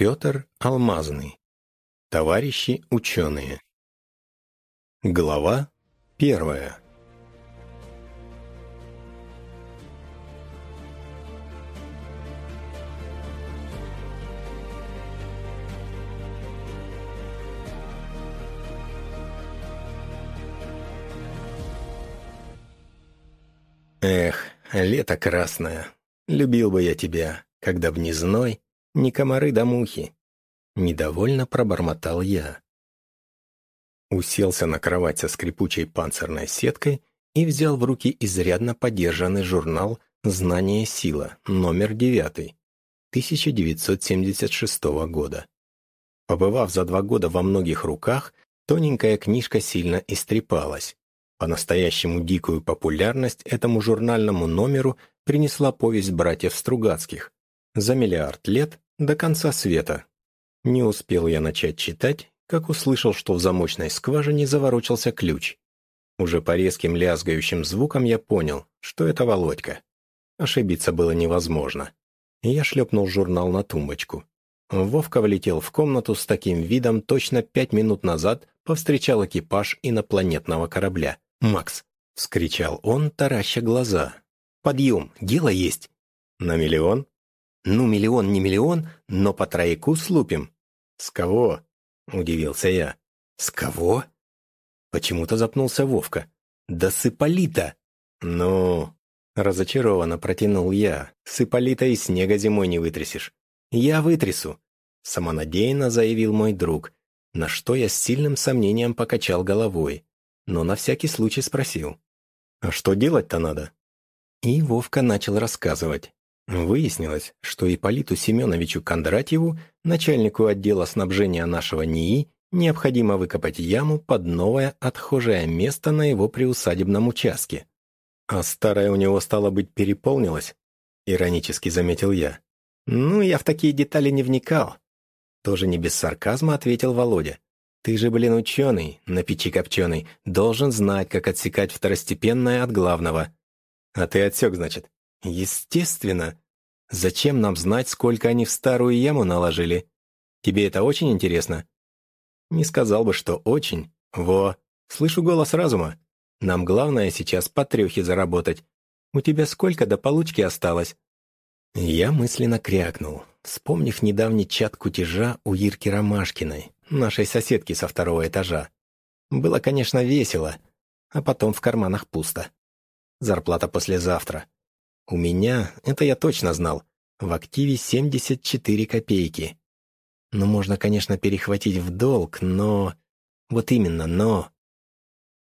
Петр Алмазный. Товарищи ученые. Глава первая. Эх, лето красное, любил бы я тебя, когда в незной ни комары да мухи. Недовольно пробормотал я. Уселся на кровать со скрипучей панцирной сеткой и взял в руки изрядно подержанный журнал «Знание сила», номер 9, 1976 года. Побывав за два года во многих руках, тоненькая книжка сильно истрепалась. По-настоящему дикую популярность этому журнальному номеру принесла повесть братьев Стругацких «За миллиард лет до конца света». Не успел я начать читать, как услышал, что в замочной скважине заворочился ключ. Уже по резким лязгающим звукам я понял, что это Володька. Ошибиться было невозможно. я шлепнул журнал на тумбочку. Вовка влетел в комнату с таким видом точно пять минут назад повстречал экипаж инопланетного корабля. «Макс!» — вскричал он, тараща глаза. «Подъем! Дело есть!» «На миллион?» «Ну, миллион не миллион, но по трояку слупим». «С кого?» — удивился я. «С кого?» Почему-то запнулся Вовка. «Да с Ипполита!» «Ну...» — разочарованно протянул я. «С Ипполита и снега зимой не вытрясешь». «Я вытрясу», — самонадеянно заявил мой друг, на что я с сильным сомнением покачал головой но на всякий случай спросил. «А что делать-то надо?» И Вовка начал рассказывать. Выяснилось, что Ипполиту Семеновичу Кондратьеву, начальнику отдела снабжения нашего НИИ, необходимо выкопать яму под новое отхожее место на его приусадебном участке. А старое у него, стало быть, переполнилось, иронически заметил я. Ну, я в такие детали не вникал. Тоже не без сарказма ответил Володя. Ты же, блин, ученый, на печи копченый, должен знать, как отсекать второстепенное от главного. А ты отсек, значит? Естественно. Зачем нам знать, сколько они в старую яму наложили? Тебе это очень интересно? Не сказал бы, что очень. Во, слышу голос разума. Нам главное сейчас по трехе заработать. У тебя сколько до получки осталось? Я мысленно крякнул, вспомнив недавний чат кутежа у Ирки Ромашкиной, нашей соседки со второго этажа. Было, конечно, весело, а потом в карманах пусто. Зарплата послезавтра. У меня, это я точно знал, в активе 74 копейки. Ну, можно, конечно, перехватить в долг, но... Вот именно, но...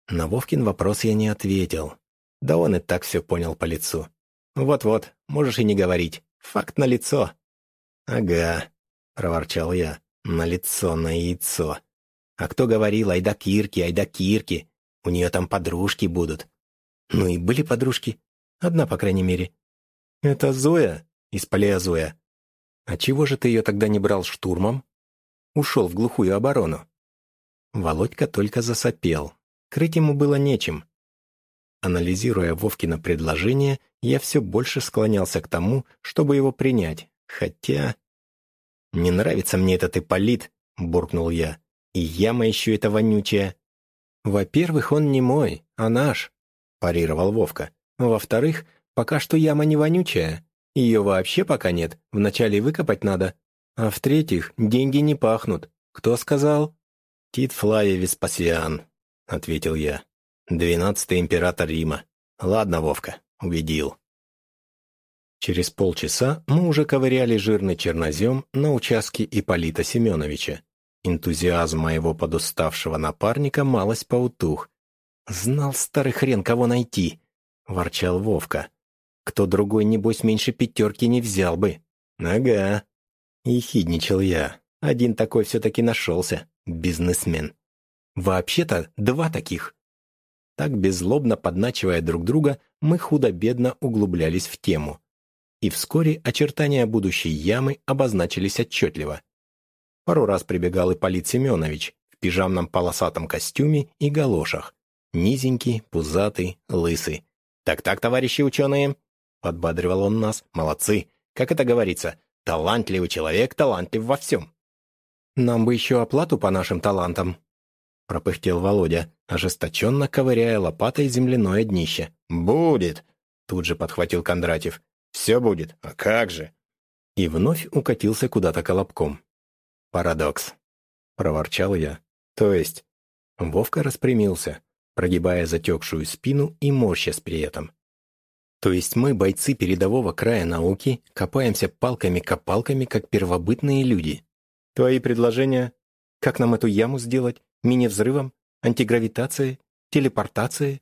На Вовкин вопрос я не ответил. Да он и так все понял по лицу. «Вот-вот, можешь и не говорить. Факт на лицо. «Ага», — проворчал я. На лицо, на яйцо. А кто говорил, айда Кирки, айда Кирки? У нее там подружки будут. Ну и были подружки. Одна, по крайней мере. Это Зоя из Палеозоя. А чего же ты ее тогда не брал штурмом? Ушел в глухую оборону. Володька только засопел. Крыть ему было нечем. Анализируя Вовкино предложение, я все больше склонялся к тому, чтобы его принять. Хотя... «Не нравится мне этот Ипполит», — буркнул я. «И яма еще эта вонючая». «Во-первых, он не мой, а наш», — парировал Вовка. «Во-вторых, пока что яма не вонючая. Ее вообще пока нет, вначале выкопать надо. А в-третьих, деньги не пахнут. Кто сказал?» «Тит Флавий Веспасиан», — ответил я. «Двенадцатый император Рима. Ладно, Вовка, убедил». Через полчаса мы уже ковыряли жирный чернозем на участке Ипполита Семеновича. Энтузиазм моего подуставшего напарника малость поутух. «Знал старый хрен, кого найти!» — ворчал Вовка. «Кто другой, небось, меньше пятерки не взял бы». «Ага», — ехидничал я. «Один такой все-таки нашелся, бизнесмен. Вообще-то два таких». Так, беззлобно подначивая друг друга, мы худо-бедно углублялись в тему — и вскоре очертания будущей ямы обозначились отчетливо. Пару раз прибегал и Полит Семенович в пижамном полосатом костюме и галошах. Низенький, пузатый, лысый. «Так-так, товарищи ученые!» — подбадривал он нас. «Молодцы! Как это говорится? Талантливый человек, талантлив во всем. «Нам бы еще оплату по нашим талантам», — пропыхтел Володя, ожесточенно ковыряя лопатой земляное днище. «Будет!» — тут же подхватил Кондратьев. «Все будет. А как же?» И вновь укатился куда-то колобком. «Парадокс», — проворчал я. «То есть?» Вовка распрямился, прогибая затекшую спину и морщась при этом. То есть мы, бойцы передового края науки, копаемся палками-копалками, как первобытные люди. Твои предложения? Как нам эту яму сделать? Мини-взрывом? Антигравитацией? Телепортацией?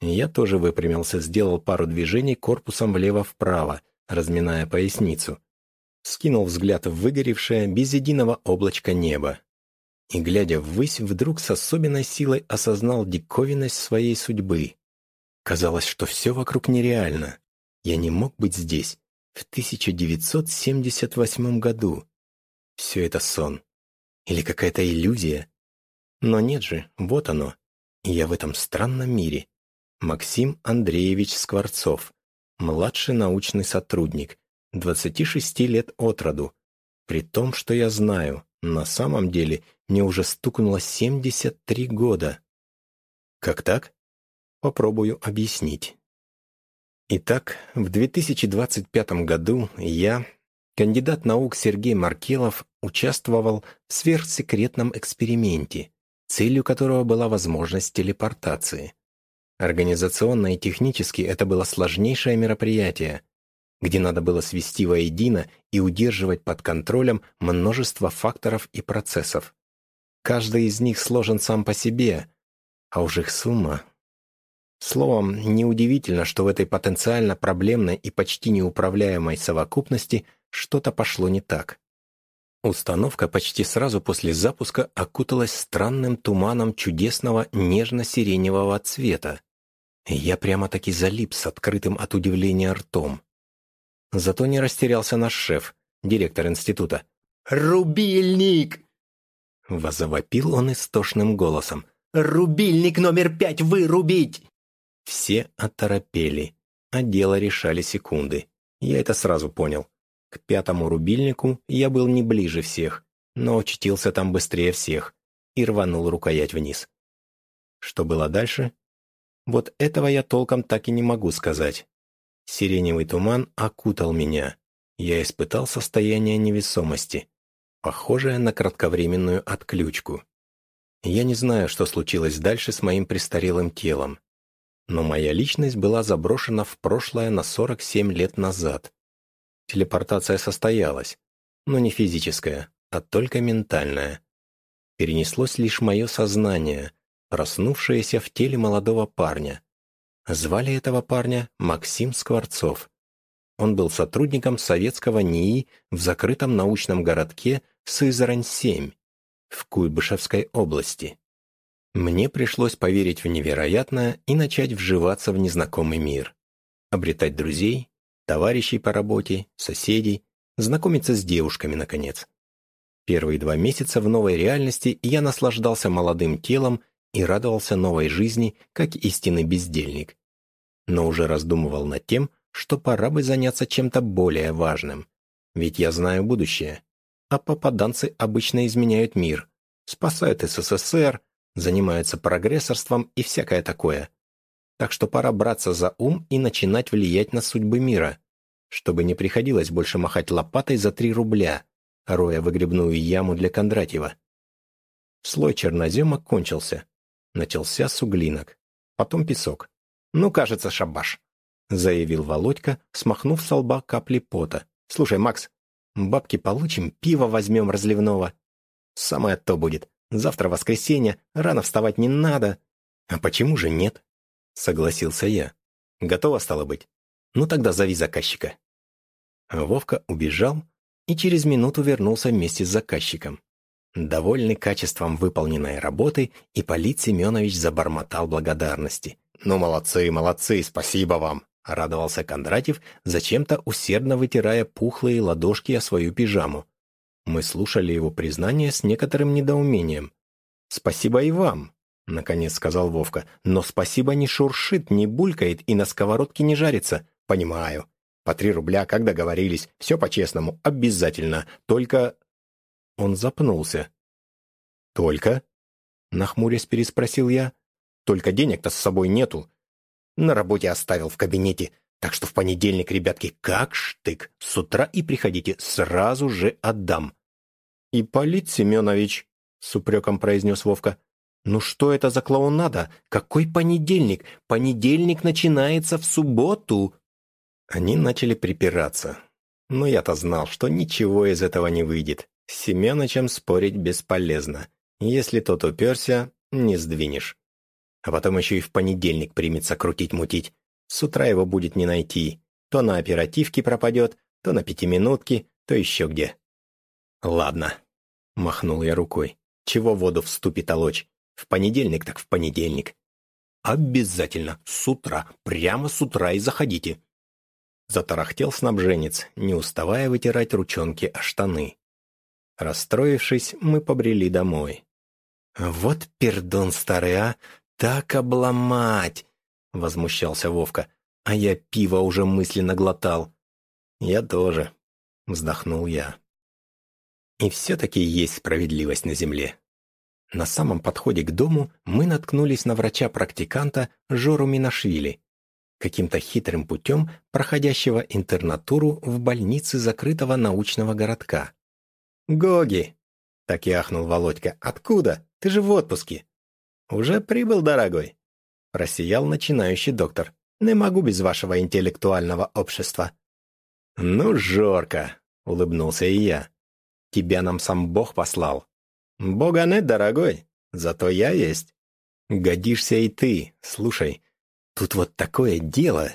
Я тоже выпрямился, сделал пару движений корпусом влево-вправо, разминая поясницу. Скинул взгляд в выгоревшее, без единого облачка небо. И, глядя ввысь, вдруг с особенной силой осознал диковинность своей судьбы. Казалось, что все вокруг нереально. Я не мог быть здесь, в 1978 году. Все это сон. Или какая-то иллюзия. Но нет же, вот оно. я в этом странном мире. Максим Андреевич Скворцов, младший научный сотрудник, 26 лет от роду. При том, что я знаю, на самом деле мне уже стукнуло 73 года. Как так? Попробую объяснить. Итак, в 2025 году я, кандидат наук Сергей Маркелов, участвовал в сверхсекретном эксперименте, целью которого была возможность телепортации. Организационно и технически это было сложнейшее мероприятие, где надо было свести воедино и удерживать под контролем множество факторов и процессов. Каждый из них сложен сам по себе, а уж их сумма Словом, неудивительно, что в этой потенциально проблемной и почти неуправляемой совокупности что-то пошло не так. Установка почти сразу после запуска окуталась странным туманом чудесного нежно-сиреневого цвета. Я прямо-таки залип с открытым от удивления ртом. Зато не растерялся наш шеф, директор института. «Рубильник!» Возовопил он истошным голосом. «Рубильник номер пять вырубить!» Все оторопели, а дело решали секунды. Я это сразу понял. К пятому рубильнику я был не ближе всех, но очутился там быстрее всех и рванул рукоять вниз. Что было дальше? Вот этого я толком так и не могу сказать. Сиреневый туман окутал меня. Я испытал состояние невесомости, похожее на кратковременную отключку. Я не знаю, что случилось дальше с моим престарелым телом но моя личность была заброшена в прошлое на 47 лет назад. Телепортация состоялась, но не физическая, а только ментальная. Перенеслось лишь мое сознание, проснувшееся в теле молодого парня. Звали этого парня Максим Скворцов. Он был сотрудником советского НИИ в закрытом научном городке Сызрань-7 в Куйбышевской области. Мне пришлось поверить в невероятное и начать вживаться в незнакомый мир. Обретать друзей, товарищей по работе, соседей, знакомиться с девушками, наконец. Первые два месяца в новой реальности я наслаждался молодым телом и радовался новой жизни, как истинный бездельник. Но уже раздумывал над тем, что пора бы заняться чем-то более важным. Ведь я знаю будущее. А попаданцы обычно изменяют мир, спасают СССР, занимаются прогрессорством и всякое такое. Так что пора браться за ум и начинать влиять на судьбы мира, чтобы не приходилось больше махать лопатой за три рубля, роя выгребную яму для Кондратьева. Слой чернозема кончился. Начался суглинок. Потом песок. «Ну, кажется, шабаш», — заявил Володька, смахнув с лба капли пота. «Слушай, Макс, бабки получим, пиво возьмем разливного. Самое то будет. Завтра воскресенье, рано вставать не надо. А почему же нет? Согласился я. Готово стало быть. Ну тогда зови заказчика. Вовка убежал и через минуту вернулся вместе с заказчиком. Довольный качеством выполненной работы, Ипполит Семенович забормотал благодарности. «Ну, молодцы, молодцы, спасибо вам!» — радовался Кондратьев, зачем-то усердно вытирая пухлые ладошки о свою пижаму. Мы слушали его признание с некоторым недоумением. «Спасибо и вам», — наконец сказал Вовка. «Но спасибо не шуршит, не булькает и на сковородке не жарится. Понимаю. По три рубля, как договорились. Все по-честному, обязательно. Только...» Он запнулся. «Только?» Нахмурясь переспросил я. «Только денег-то с собой нету. На работе оставил в кабинете. Так что в понедельник, ребятки, как штык. С утра и приходите, сразу же отдам». «Ипполит Семенович», — с упреком произнес Вовка, «ну что это за клоунада? Какой понедельник? Понедельник начинается в субботу!» Они начали припираться. Но я-то знал, что ничего из этого не выйдет. С Семеновичем спорить бесполезно. Если тот уперся, не сдвинешь. А потом еще и в понедельник примется крутить-мутить. С утра его будет не найти. То на оперативке пропадет, то на пятиминутке, то еще где. «Ладно», — махнул я рукой. «Чего воду в ступе толочь? В понедельник так в понедельник. Обязательно, с утра, прямо с утра и заходите». Затарахтел снабженец, не уставая вытирать ручонки о штаны. Расстроившись, мы побрели домой. «Вот пердон старый, а! Так обломать!» — возмущался Вовка. «А я пиво уже мысленно глотал». «Я тоже», — вздохнул я. И все-таки есть справедливость на земле. На самом подходе к дому мы наткнулись на врача-практиканта Жору Минашвили, каким-то хитрым путем проходящего интернатуру в больнице закрытого научного городка. «Гоги!» — так и ахнул Володька. «Откуда? Ты же в отпуске». «Уже прибыл, дорогой?» — просиял начинающий доктор. «Не могу без вашего интеллектуального общества». «Ну, Жорка!» — улыбнулся и я. «Тебя нам сам Бог послал». «Бога нет, дорогой, зато я есть». «Годишься и ты. Слушай, тут вот такое дело».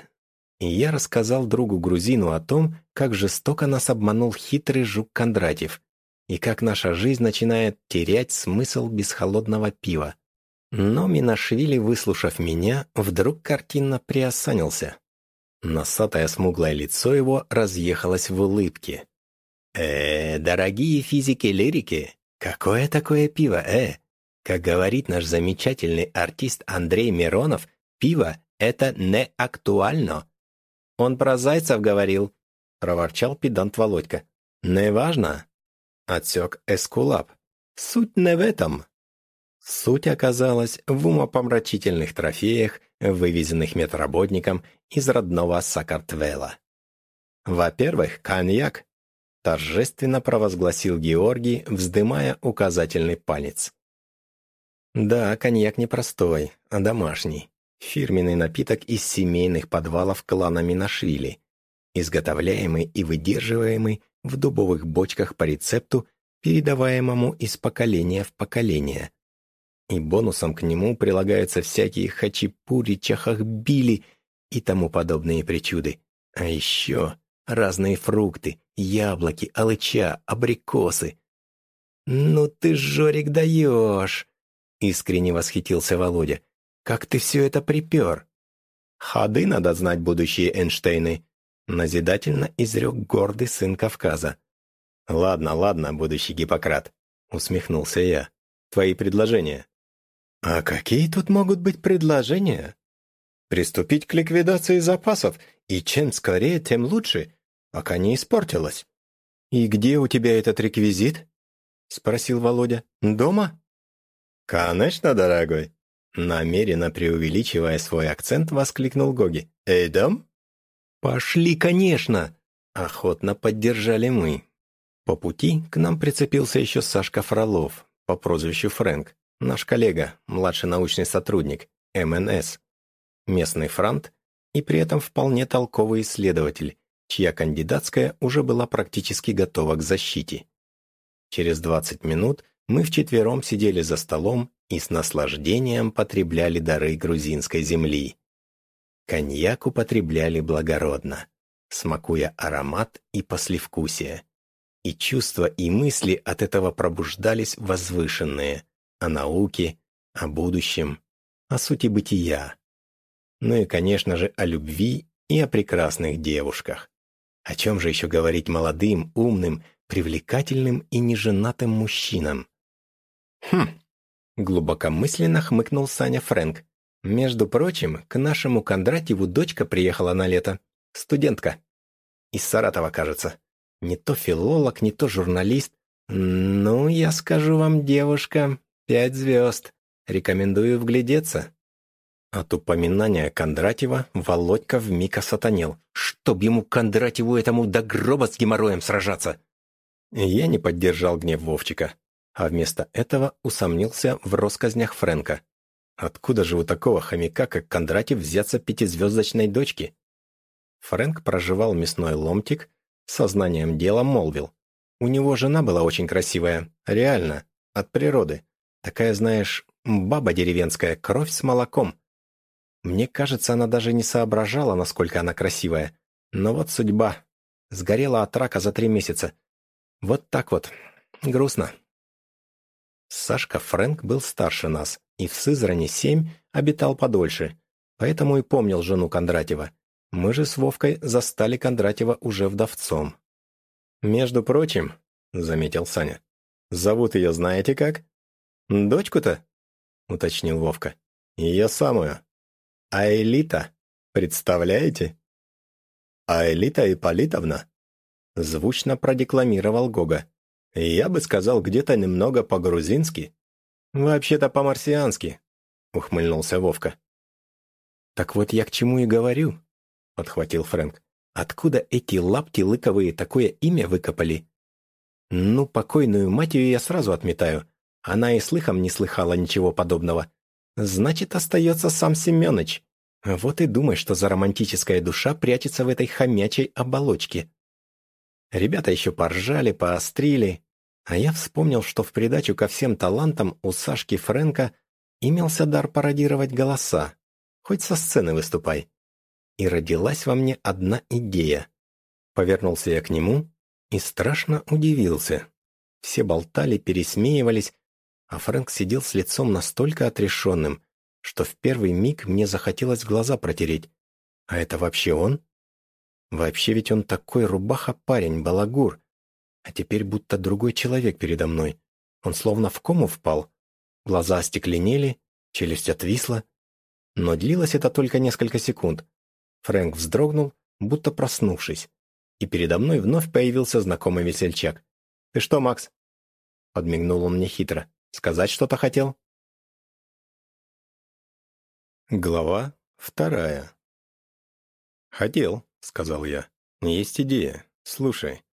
И я рассказал другу-грузину о том, как жестоко нас обманул хитрый жук Кондратьев, и как наша жизнь начинает терять смысл без холодного пива. Но Минашвили, выслушав меня, вдруг картинно приосанился. Носатое смуглое лицо его разъехалось в улыбке. «Э, дорогие физики-лирики, какое такое пиво, э? Как говорит наш замечательный артист Андрей Миронов, пиво — это не актуально». «Он про зайцев говорил», — проворчал педант Володька. «Не важно, отсек Эскулап. Суть не в этом. Суть оказалась в умопомрачительных трофеях, вывезенных медработникам из родного Сакартвела. Во-первых, коньяк, торжественно провозгласил Георгий, вздымая указательный палец. Да, коньяк не простой, а домашний. Фирменный напиток из семейных подвалов клана Минашвили, изготовляемый и выдерживаемый в дубовых бочках по рецепту, передаваемому из поколения в поколение. И бонусом к нему прилагаются всякие хачапури, чахахбили и тому подобные причуды. А еще разные фрукты, яблоки, алыча, абрикосы. «Ну ты, Жорик, даешь!» — искренне восхитился Володя. «Как ты все это припер?» «Ходы надо знать, будущие Эйнштейны», Назидательно изрек гордый сын Кавказа. «Ладно, ладно, будущий Гиппократ», — усмехнулся я. «Твои предложения». «А какие тут могут быть предложения?» «Приступить к ликвидации запасов, и чем скорее, тем лучше, пока не испортилось». «И где у тебя этот реквизит?» — спросил Володя. «Дома?» «Конечно, дорогой!» Намеренно преувеличивая свой акцент, воскликнул Гоги. «Эй, дом?» «Пошли, конечно!» — охотно поддержали мы. По пути к нам прицепился еще Сашка Фролов по прозвищу Фрэнк, наш коллега, младший научный сотрудник, МНС, местный франт и при этом вполне толковый исследователь, чья кандидатская уже была практически готова к защите. Через 20 минут мы вчетвером сидели за столом и с наслаждением потребляли дары грузинской земли. Коньяк употребляли благородно, смакуя аромат и послевкусие. И чувства и мысли от этого пробуждались возвышенные, о науке, о будущем, о сути бытия. Ну и, конечно же, о любви и о прекрасных девушках. О чем же еще говорить молодым, умным, привлекательным и неженатым мужчинам? Хм, глубокомысленно хмыкнул Саня Фрэнк, между прочим, к нашему Кондратьеву дочка приехала на лето. Студентка. Из Саратова, кажется. Не то филолог, не то журналист. Ну, я скажу вам, девушка, пять звезд. Рекомендую вглядеться». От упоминания Кондратьева Володька вмиг осатанел. «Чтоб ему Кондратьеву этому до гроба с геморроем сражаться!» Я не поддержал гнев Вовчика, а вместо этого усомнился в россказнях Фрэнка. Откуда же у такого хомяка, как Кондратьев, взяться пятизвездочной дочки? Фрэнк проживал мясной ломтик, сознанием дела молвил. У него жена была очень красивая, реально, от природы. Такая, знаешь, баба деревенская, кровь с молоком. Мне кажется, она даже не соображала, насколько она красивая. Но вот судьба. Сгорела от рака за три месяца. Вот так вот. Грустно. Сашка Фрэнк был старше нас, и в Сызрани-7 обитал подольше, поэтому и помнил жену Кондратьева. Мы же с Вовкой застали Кондратьева уже вдовцом. «Между прочим», — заметил Саня, — «зовут ее знаете как?» «Дочку-то?» — уточнил Вовка. «Ее самую. А Элита, представляете?» «А Элита Ипполитовна?» Звучно продекламировал Гога. «Я бы сказал, где-то немного по-грузински». «Вообще-то по-марсиански», — ухмыльнулся Вовка. «Так вот я к чему и говорю», — подхватил Фрэнк. «Откуда эти лапти лыковые такое имя выкопали?» «Ну, покойную мать ее я сразу отметаю. Она и слыхом не слыхала ничего подобного. Значит, остается сам Семенович. Вот и думай, что за романтическая душа прячется в этой хомячей оболочке». Ребята еще поржали, поострили, а я вспомнил, что в придачу ко всем талантам у Сашки Фрэнка имелся дар пародировать голоса. Хоть со сцены выступай. И родилась во мне одна идея. Повернулся я к нему и страшно удивился. Все болтали, пересмеивались, а Фрэнк сидел с лицом настолько отрешенным, что в первый миг мне захотелось глаза протереть. А это вообще он? Вообще ведь он такой рубаха-парень, балагур. А теперь будто другой человек передо мной. Он словно в кому впал. Глаза остекленели, челюсть отвисла. Но длилось это только несколько секунд. Фрэнк вздрогнул, будто проснувшись. И передо мной вновь появился знакомый весельчак. «Ты что, Макс?» Подмигнул он мне хитро. «Сказать что-то хотел?» Глава вторая. «Хотел», — сказал я. «Есть идея. Слушай,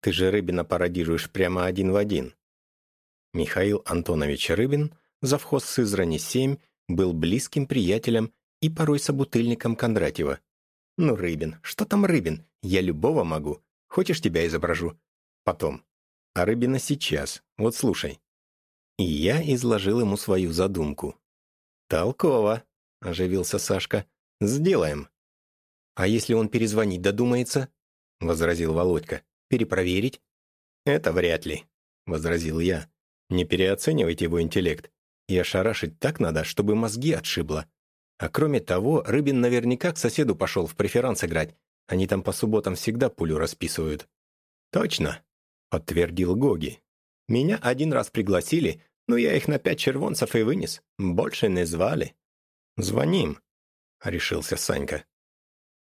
ты же Рыбина пародируешь прямо один в один». Михаил Антонович Рыбин, завхоз Сызрани-7, был близким приятелем и порой собутыльником Кондратьева. «Ну, Рыбин, что там Рыбин? Я любого могу. Хочешь, тебя изображу?» Потом. «А Рыбина сейчас. Вот слушай». И я изложил ему свою задумку. «Толково», — оживился Сашка. «Сделаем». «А если он перезвонить додумается?» — возразил Володька. «Перепроверить?» «Это вряд ли», — возразил я. «Не переоценивайте его интеллект. И ошарашить так надо, чтобы мозги отшибло. А кроме того, Рыбин наверняка к соседу пошел в преферанс играть. Они там по субботам всегда пулю расписывают». «Точно», — подтвердил Гоги. «Меня один раз пригласили, но я их на пять червонцев и вынес. Больше не звали». «Звоним», — решился Санька.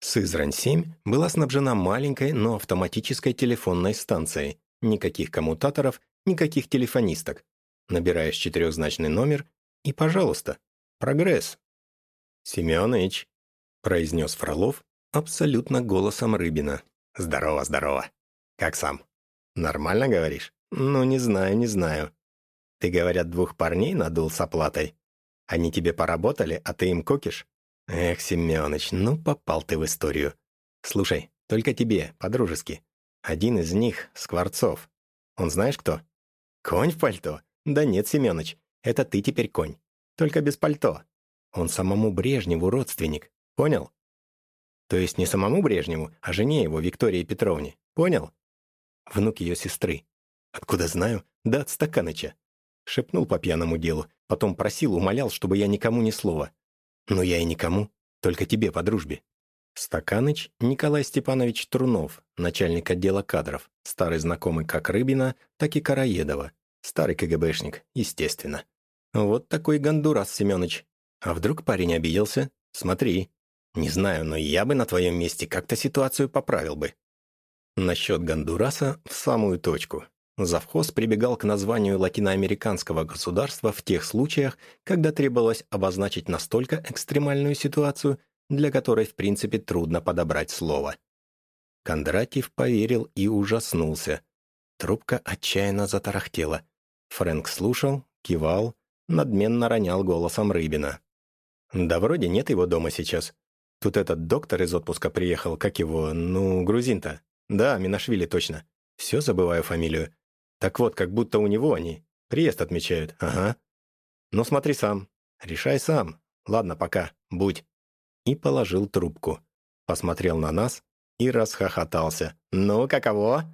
Сызрань-7 была снабжена маленькой, но автоматической телефонной станцией. Никаких коммутаторов, никаких телефонисток. Набираешь четырехзначный номер и, пожалуйста, прогресс. «Семёныч», — произнес Фролов абсолютно голосом Рыбина. «Здорово, здорово. Как сам? Нормально говоришь? Ну, не знаю, не знаю. Ты, говорят, двух парней надул с оплатой. Они тебе поработали, а ты им кокишь? Эх, Семёныч, ну попал ты в историю. Слушай, только тебе, по-дружески. Один из них — Скворцов. Он знаешь кто? Конь в пальто? Да нет, Семёныч, это ты теперь конь. Только без пальто. Он самому Брежневу родственник. Понял? То есть не самому Брежневу, а жене его, Виктории Петровне. Понял? Внук ее сестры. Откуда знаю? Да от Стаканыча. Шепнул по пьяному делу, потом просил, умолял, чтобы я никому ни слова. Но я и никому, только тебе по дружбе. Стаканыч Николай Степанович Трунов, начальник отдела кадров, старый знакомый как Рыбина, так и Караедова. Старый КГБшник, естественно. Вот такой гондурас, Семёныч. А вдруг парень обиделся? Смотри. Не знаю, но я бы на твоем месте как-то ситуацию поправил бы. Насчет Гондураса в самую точку. Завхоз прибегал к названию латиноамериканского государства в тех случаях, когда требовалось обозначить настолько экстремальную ситуацию, для которой в принципе трудно подобрать слово. Кондратьев поверил и ужаснулся. Трубка отчаянно затарахтела. Фрэнк слушал, кивал, надменно ронял голосом Рыбина. «Да вроде нет его дома сейчас. Тут этот доктор из отпуска приехал, как его, ну, грузин-то. Да, Минашвили точно. Все забываю фамилию. Так вот, как будто у него они. Приезд отмечают. Ага. Ну смотри сам. Решай сам. Ладно, пока. Будь. И положил трубку. Посмотрел на нас и расхохотался. «Ну, каково?»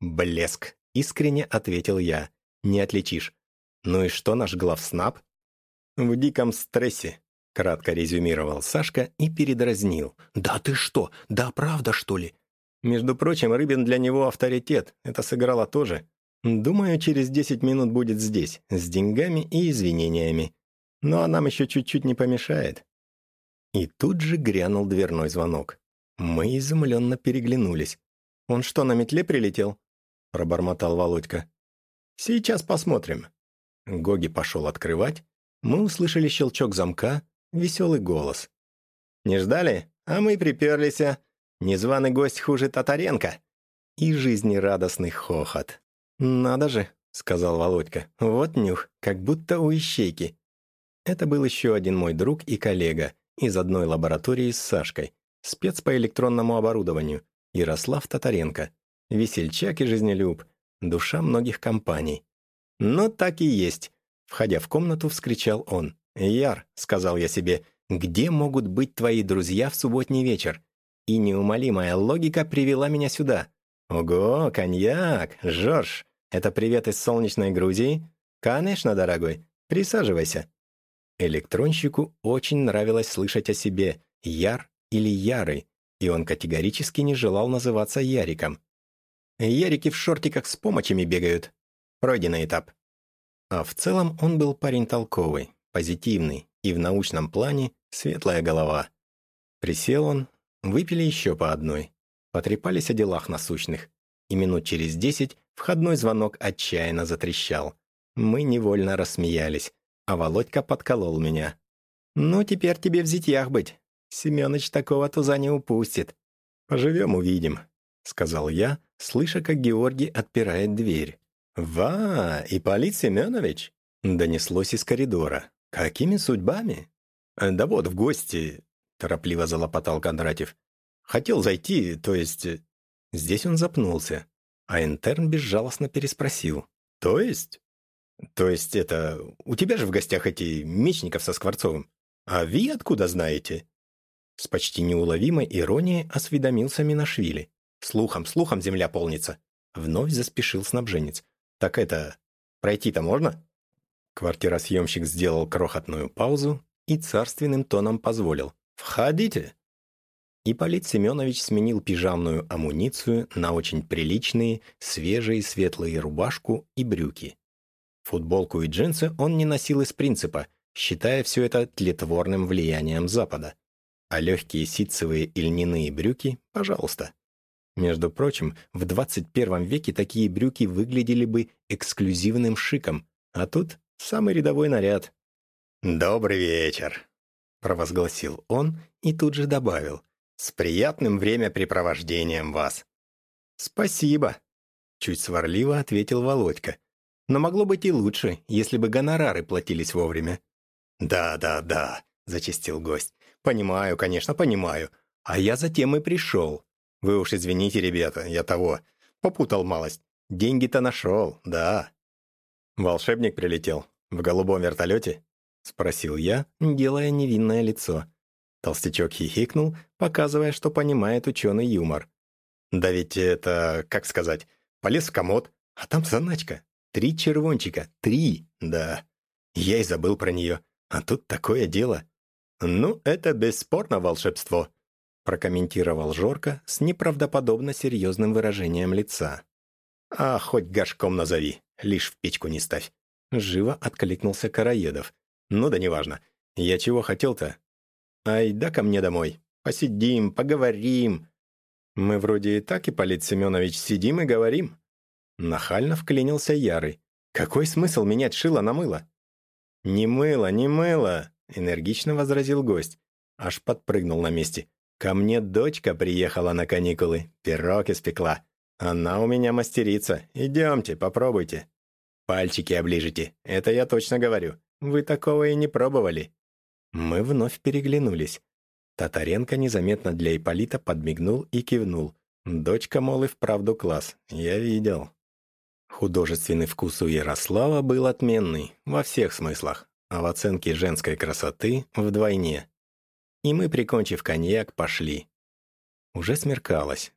«Блеск», — искренне ответил я. «Не отличишь. Ну и что наш главснаб?» «В диком стрессе», — кратко резюмировал Сашка и передразнил. «Да ты что? Да правда, что ли?» Между прочим, Рыбин для него авторитет. Это сыграло тоже. Думаю, через 10 минут будет здесь, с деньгами и извинениями. Ну а нам еще чуть-чуть не помешает. И тут же грянул дверной звонок. Мы изумленно переглянулись. «Он что, на метле прилетел?» — пробормотал Володька. «Сейчас посмотрим». Гоги пошел открывать. Мы услышали щелчок замка, веселый голос. «Не ждали? А мы приперлись. Незваный гость хуже Татаренко». И жизнерадостный хохот. «Надо же», — сказал Володька, — «вот нюх, как будто у ищейки». Это был еще один мой друг и коллега из одной лаборатории с Сашкой, спец по электронному оборудованию, Ярослав Татаренко, весельчак и жизнелюб, душа многих компаний. «Ну, так и есть», — входя в комнату, вскричал он. «Яр», — сказал я себе, — «где могут быть твои друзья в субботний вечер?» И неумолимая логика привела меня сюда. «Ого, коньяк! Жорж, это привет из солнечной Грузии? Конечно, дорогой. Присаживайся. Электронщику очень нравилось слышать о себе Яр или Яры, и он категорически не желал называться Яриком. Ярики в шортиках с помощами бегают. Пройденный этап. А в целом он был парень толковый, позитивный и в научном плане светлая голова. Присел он, выпили еще по одной, потрепались о делах насущных, и минут через десять Входной звонок отчаянно затрещал. Мы невольно рассмеялись, а Володька подколол меня. «Ну, теперь тебе в зитьях быть. Семёныч такого туза не упустит. Поживем, увидим», — сказал я, слыша, как Георгий отпирает дверь. «Ва, Ипполит Семенович!» — донеслось из коридора. «Какими судьбами?» «Да вот, в гости», — торопливо залопотал Кондратьев. «Хотел зайти, то есть...» Здесь он запнулся, а интерн безжалостно переспросил. «То есть?» «То есть это... У тебя же в гостях эти Мечников со Скворцовым. А вы откуда знаете?» С почти неуловимой иронией осведомился Минашвили. «Слухом, слухом земля полнится!» Вновь заспешил снабженец. «Так это... Пройти-то можно?» Квартиросъемщик сделал крохотную паузу и царственным тоном позволил. «Входите!» Ипполит Семенович сменил пижамную амуницию на очень приличные, свежие светлые рубашку и брюки. Футболку и джинсы он не носил из принципа, считая все это тлетворным влиянием Запада. А легкие ситцевые и льняные брюки – пожалуйста. Между прочим, в 21 веке такие брюки выглядели бы эксклюзивным шиком, а тут самый рядовой наряд. «Добрый вечер», – провозгласил он и тут же добавил. С приятным времяпрепровождением вас. Спасибо, чуть сварливо ответил Володька. Но могло быть и лучше, если бы гонорары платились вовремя. Да, да, да, зачастил гость. Понимаю, конечно, понимаю. А я затем и пришел. Вы уж извините, ребята, я того. Попутал малость. Деньги-то нашел, да. Волшебник прилетел. В голубом вертолете? Спросил я, делая невинное лицо. Толстячок хихикнул, показывая, что понимает ученый юмор. «Да ведь это, как сказать, полез в комод, а там заначка. Три червончика. Три, да. Я и забыл про нее. А тут такое дело». «Ну, это бесспорно волшебство», прокомментировал Жорка с неправдоподобно серьезным выражением лица. «А хоть горшком назови, лишь в печку не ставь». Живо откликнулся Караедов. «Ну да неважно. Я чего хотел-то? Ай, да ко мне домой. Посидим, поговорим». Мы вроде и так, Ипполит Семенович, сидим и говорим. Нахально вклинился Ярый. Какой смысл менять шило на мыло? Не мыло, не мыло, энергично возразил гость. Аж подпрыгнул на месте. Ко мне дочка приехала на каникулы, пирог испекла. Она у меня мастерица. Идемте, попробуйте. Пальчики оближите, это я точно говорю. Вы такого и не пробовали. Мы вновь переглянулись. Татаренко незаметно для Иполита подмигнул и кивнул. Дочка, мол, и вправду класс. Я видел. Художественный вкус у Ярослава был отменный, во всех смыслах, а в оценке женской красоты вдвойне. И мы, прикончив коньяк, пошли. Уже смеркалось.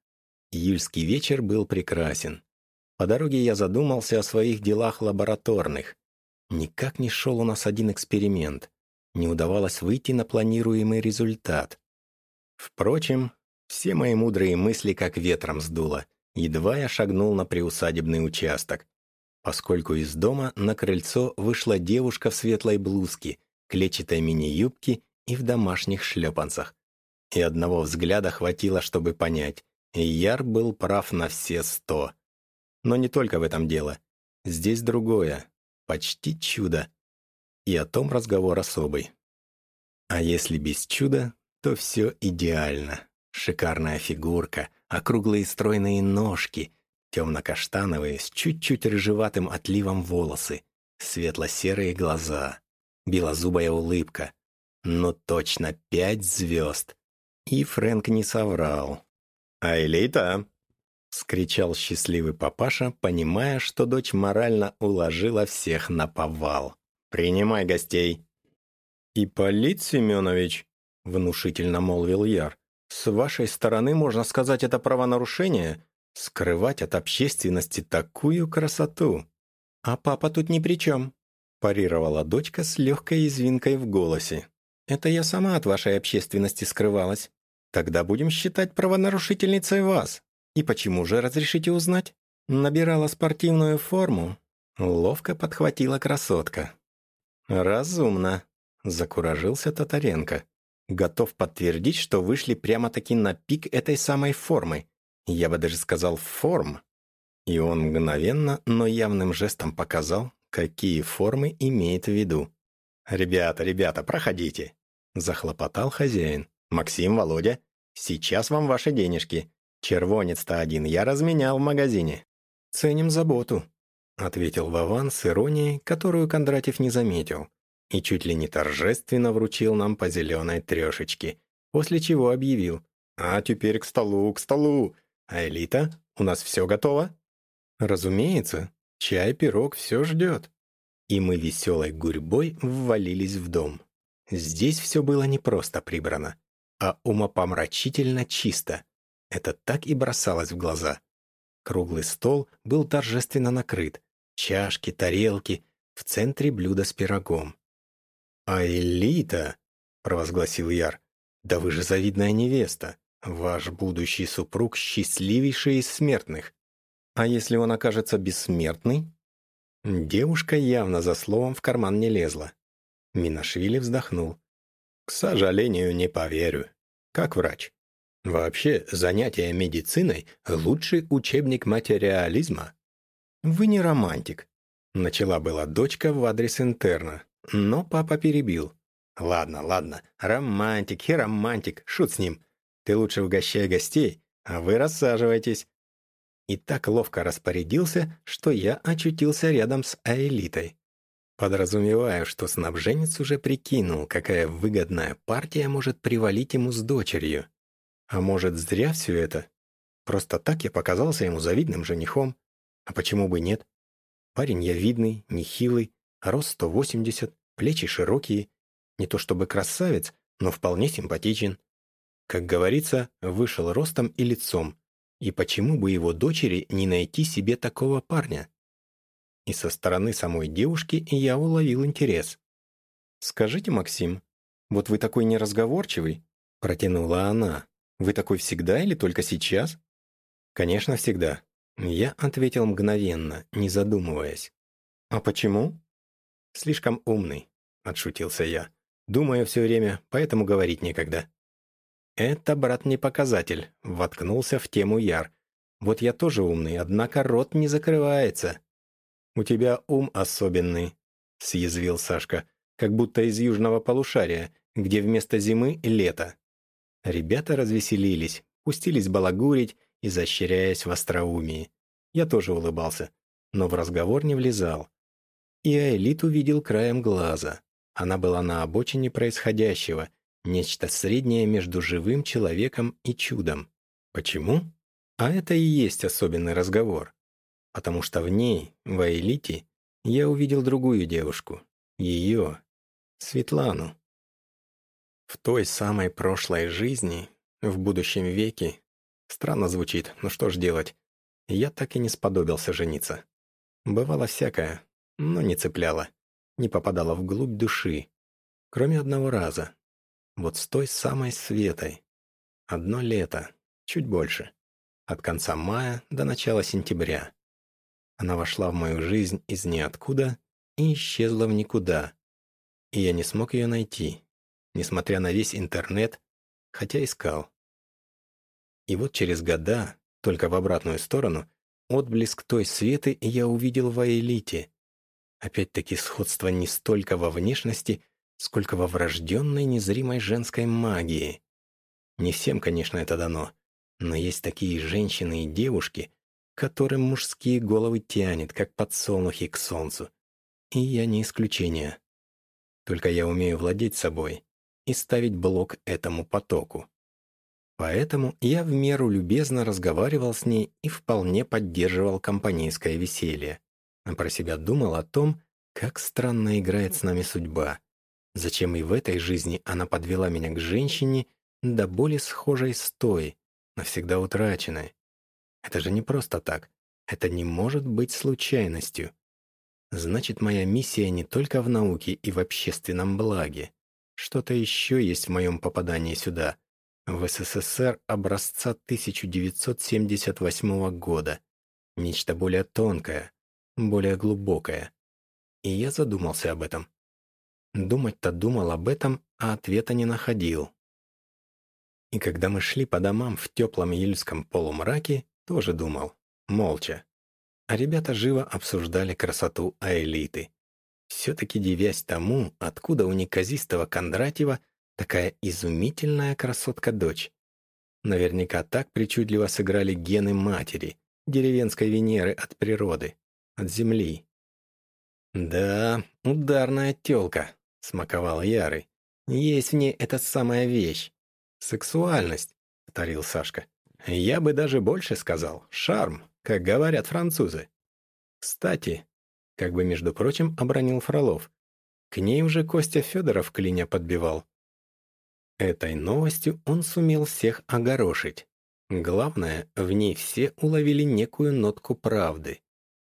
Июльский вечер был прекрасен. По дороге я задумался о своих делах лабораторных. Никак не шел у нас один эксперимент не удавалось выйти на планируемый результат. Впрочем, все мои мудрые мысли как ветром сдуло, едва я шагнул на приусадебный участок, поскольку из дома на крыльцо вышла девушка в светлой блузке, клетчатой мини-юбке и в домашних шлепанцах. И одного взгляда хватило, чтобы понять, Яр был прав на все сто. Но не только в этом дело. Здесь другое. Почти чудо. И о том разговор особый. А если без чуда, то все идеально. Шикарная фигурка, округлые стройные ножки, темно-каштановые с чуть-чуть рыжеватым отливом волосы, светло-серые глаза, белозубая улыбка. Но точно пять звезд. И Фрэнк не соврал. «Айлита!» — скричал счастливый папаша, понимая, что дочь морально уложила всех на повал. «Принимай гостей». «Ипполит Семенович», — внушительно молвил Яр, «с вашей стороны, можно сказать, это правонарушение — скрывать от общественности такую красоту». «А папа тут ни при чем», — парировала дочка с легкой извинкой в голосе. «Это я сама от вашей общественности скрывалась. Тогда будем считать правонарушительницей вас. И почему же, разрешите узнать?» Набирала спортивную форму. Ловко подхватила красотка. «Разумно», — закуражился Татаренко. «Готов подтвердить, что вышли прямо-таки на пик этой самой формы. Я бы даже сказал форм». И он мгновенно, но явным жестом показал, какие формы имеет в виду. «Ребята, ребята, проходите», — захлопотал хозяин. «Максим, Володя, сейчас вам ваши денежки. Червонец-то один я разменял в магазине». «Ценим заботу», ответил Вован с иронией, которую Кондратьев не заметил, и чуть ли не торжественно вручил нам по зеленой трешечке, после чего объявил «А теперь к столу, к столу! А элита, у нас все готово?» «Разумеется, чай, пирог, все ждет». И мы веселой гурьбой ввалились в дом. Здесь все было не просто прибрано, а умопомрачительно чисто. Это так и бросалось в глаза. Круглый стол был торжественно накрыт, чашки, тарелки, в центре блюдо с пирогом. «А элита!» — провозгласил Яр. «Да вы же завидная невеста! Ваш будущий супруг счастливейший из смертных! А если он окажется бессмертный?» Девушка явно за словом в карман не лезла. Минашвили вздохнул. «К сожалению, не поверю. Как врач. Вообще, занятие медициной — лучший учебник материализма. «Вы не романтик», — начала была дочка в адрес интерна, но папа перебил. «Ладно, ладно, романтик и романтик, шут с ним. Ты лучше угощай гостей, а вы рассаживайтесь». И так ловко распорядился, что я очутился рядом с Аэлитой. Подразумеваю, что снабженец уже прикинул, какая выгодная партия может привалить ему с дочерью. А может, зря все это? Просто так я показался ему завидным женихом. А почему бы нет? Парень я видный, нехилый, рост 180, плечи широкие. Не то чтобы красавец, но вполне симпатичен. Как говорится, вышел ростом и лицом. И почему бы его дочери не найти себе такого парня? И со стороны самой девушки я уловил интерес. «Скажите, Максим, вот вы такой неразговорчивый?» Протянула она. «Вы такой всегда или только сейчас?» «Конечно, всегда. Я ответил мгновенно, не задумываясь. «А почему?» «Слишком умный», — отшутился я. «Думаю все время, поэтому говорить некогда». «Это, брат, не показатель», — воткнулся в тему Яр. «Вот я тоже умный, однако рот не закрывается». «У тебя ум особенный», — съязвил Сашка, как будто из южного полушария, где вместо зимы — лето. Ребята развеселились, пустились балагурить, изощряясь в остроумии. Я тоже улыбался, но в разговор не влезал. И Аэлит увидел краем глаза. Она была на обочине происходящего — Нечто среднее между живым человеком и чудом. Почему? А это и есть особенный разговор. Потому что в ней, в Аэлите, я увидел другую девушку. Ее, Светлану. В той самой прошлой жизни, в будущем веке, странно звучит, но что ж делать, я так и не сподобился жениться. Бывало всякое, но не цепляло, не попадало вглубь души. Кроме одного раза, вот с той самой Светой. Одно лето, чуть больше. От конца мая до начала сентября. Она вошла в мою жизнь из ниоткуда и исчезла в никуда. И я не смог ее найти, несмотря на весь интернет, хотя искал. И вот через года, только в обратную сторону, отблеск той Светы я увидел в Аэлите. Опять-таки сходство не столько во внешности, сколько во врожденной незримой женской магии. Не всем, конечно, это дано, но есть такие женщины и девушки, которым мужские головы тянет, как подсолнухи к солнцу. И я не исключение. Только я умею владеть собой и ставить блок этому потоку. Поэтому я в меру любезно разговаривал с ней и вполне поддерживал компанейское веселье. Про себя думал о том, как странно играет с нами судьба — Зачем и в этой жизни она подвела меня к женщине, до боли схожей с той, навсегда утраченной? Это же не просто так. Это не может быть случайностью. Значит, моя миссия не только в науке и в общественном благе. Что-то еще есть в моем попадании сюда, в СССР образца 1978 года. Нечто более тонкое, более глубокое. И я задумался об этом. Думать-то думал об этом, а ответа не находил. И когда мы шли по домам в теплом июльском полумраке, тоже думал, молча. А ребята живо обсуждали красоту Аэлиты. Все-таки девясь тому, откуда у неказистого Кондратьева такая изумительная красотка-дочь. Наверняка так причудливо сыграли гены матери, деревенской Венеры от природы, от земли. Да, ударная тёлка, — смаковал Ярый. «Есть в ней эта самая вещь. Сексуальность», — повторил Сашка. «Я бы даже больше сказал. Шарм, как говорят французы». «Кстати», — как бы, между прочим, обронил Фролов, к ней уже Костя Федоров клиня подбивал. Этой новостью он сумел всех огорошить. Главное, в ней все уловили некую нотку правды.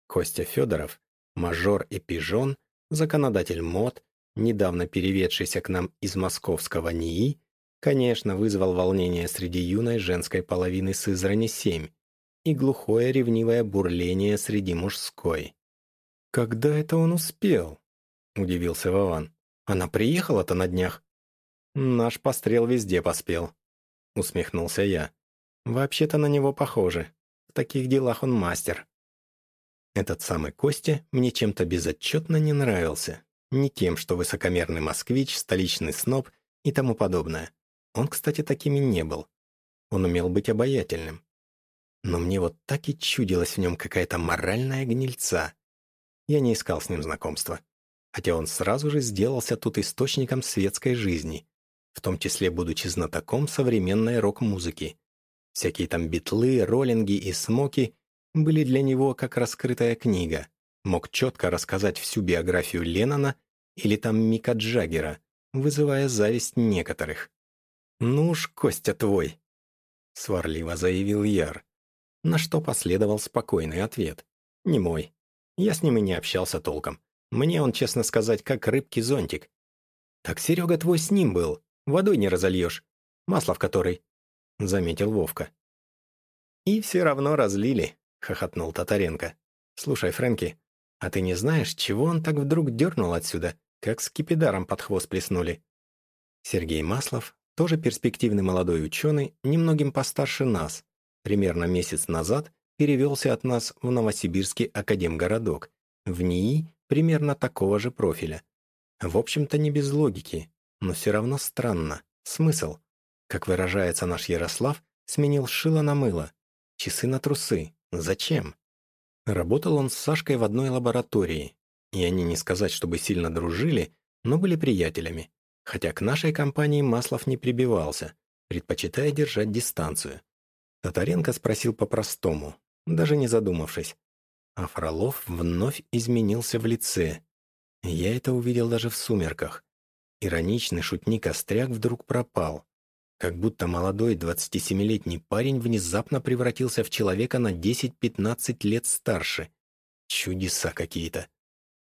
Костя Федоров, мажор и пижон, законодатель мод, недавно переведшийся к нам из московского НИИ, конечно, вызвал волнение среди юной женской половины Сызрани-7 и глухое ревнивое бурление среди мужской. «Когда это он успел?» — удивился Вован. «Она приехала-то на днях?» «Наш пострел везде поспел», — усмехнулся я. «Вообще-то на него похоже. В таких делах он мастер». Этот самый Костя мне чем-то безотчетно не нравился. Не тем, что высокомерный москвич, столичный сноб и тому подобное. Он, кстати, такими не был. Он умел быть обаятельным. Но мне вот так и чудилась в нем какая-то моральная гнильца. Я не искал с ним знакомства. Хотя он сразу же сделался тут источником светской жизни, в том числе будучи знатоком современной рок-музыки. Всякие там битлы, роллинги и смоки были для него как раскрытая книга, мог четко рассказать всю биографию Леннона или там Мика Джаггера, вызывая зависть некоторых. «Ну уж, Костя твой!» — сварливо заявил Яр, на что последовал спокойный ответ. «Не мой. Я с ним и не общался толком. Мне он, честно сказать, как рыбки зонтик. Так Серега твой с ним был, водой не разольешь, масло в которой», — заметил Вовка. «И все равно разлили», — хохотнул Татаренко. «Слушай, Фрэнки, а ты не знаешь, чего он так вдруг дернул отсюда, как с кипидаром под хвост плеснули?» Сергей Маслов тоже перспективный молодой ученый, немногим постарше нас, примерно месяц назад перевелся от нас в Новосибирский академгородок, в НИИ примерно такого же профиля. В общем-то, не без логики, но все равно странно. Смысл? Как выражается наш Ярослав, сменил шило на мыло, часы на трусы. Зачем? Работал он с Сашкой в одной лаборатории, и они не сказать, чтобы сильно дружили, но были приятелями, хотя к нашей компании Маслов не прибивался, предпочитая держать дистанцию. Татаренко спросил по-простому, даже не задумавшись. А Фролов вновь изменился в лице. Я это увидел даже в сумерках. Ироничный шутник-остряк вдруг пропал. Как будто молодой 27-летний парень внезапно превратился в человека на 10-15 лет старше. Чудеса какие-то.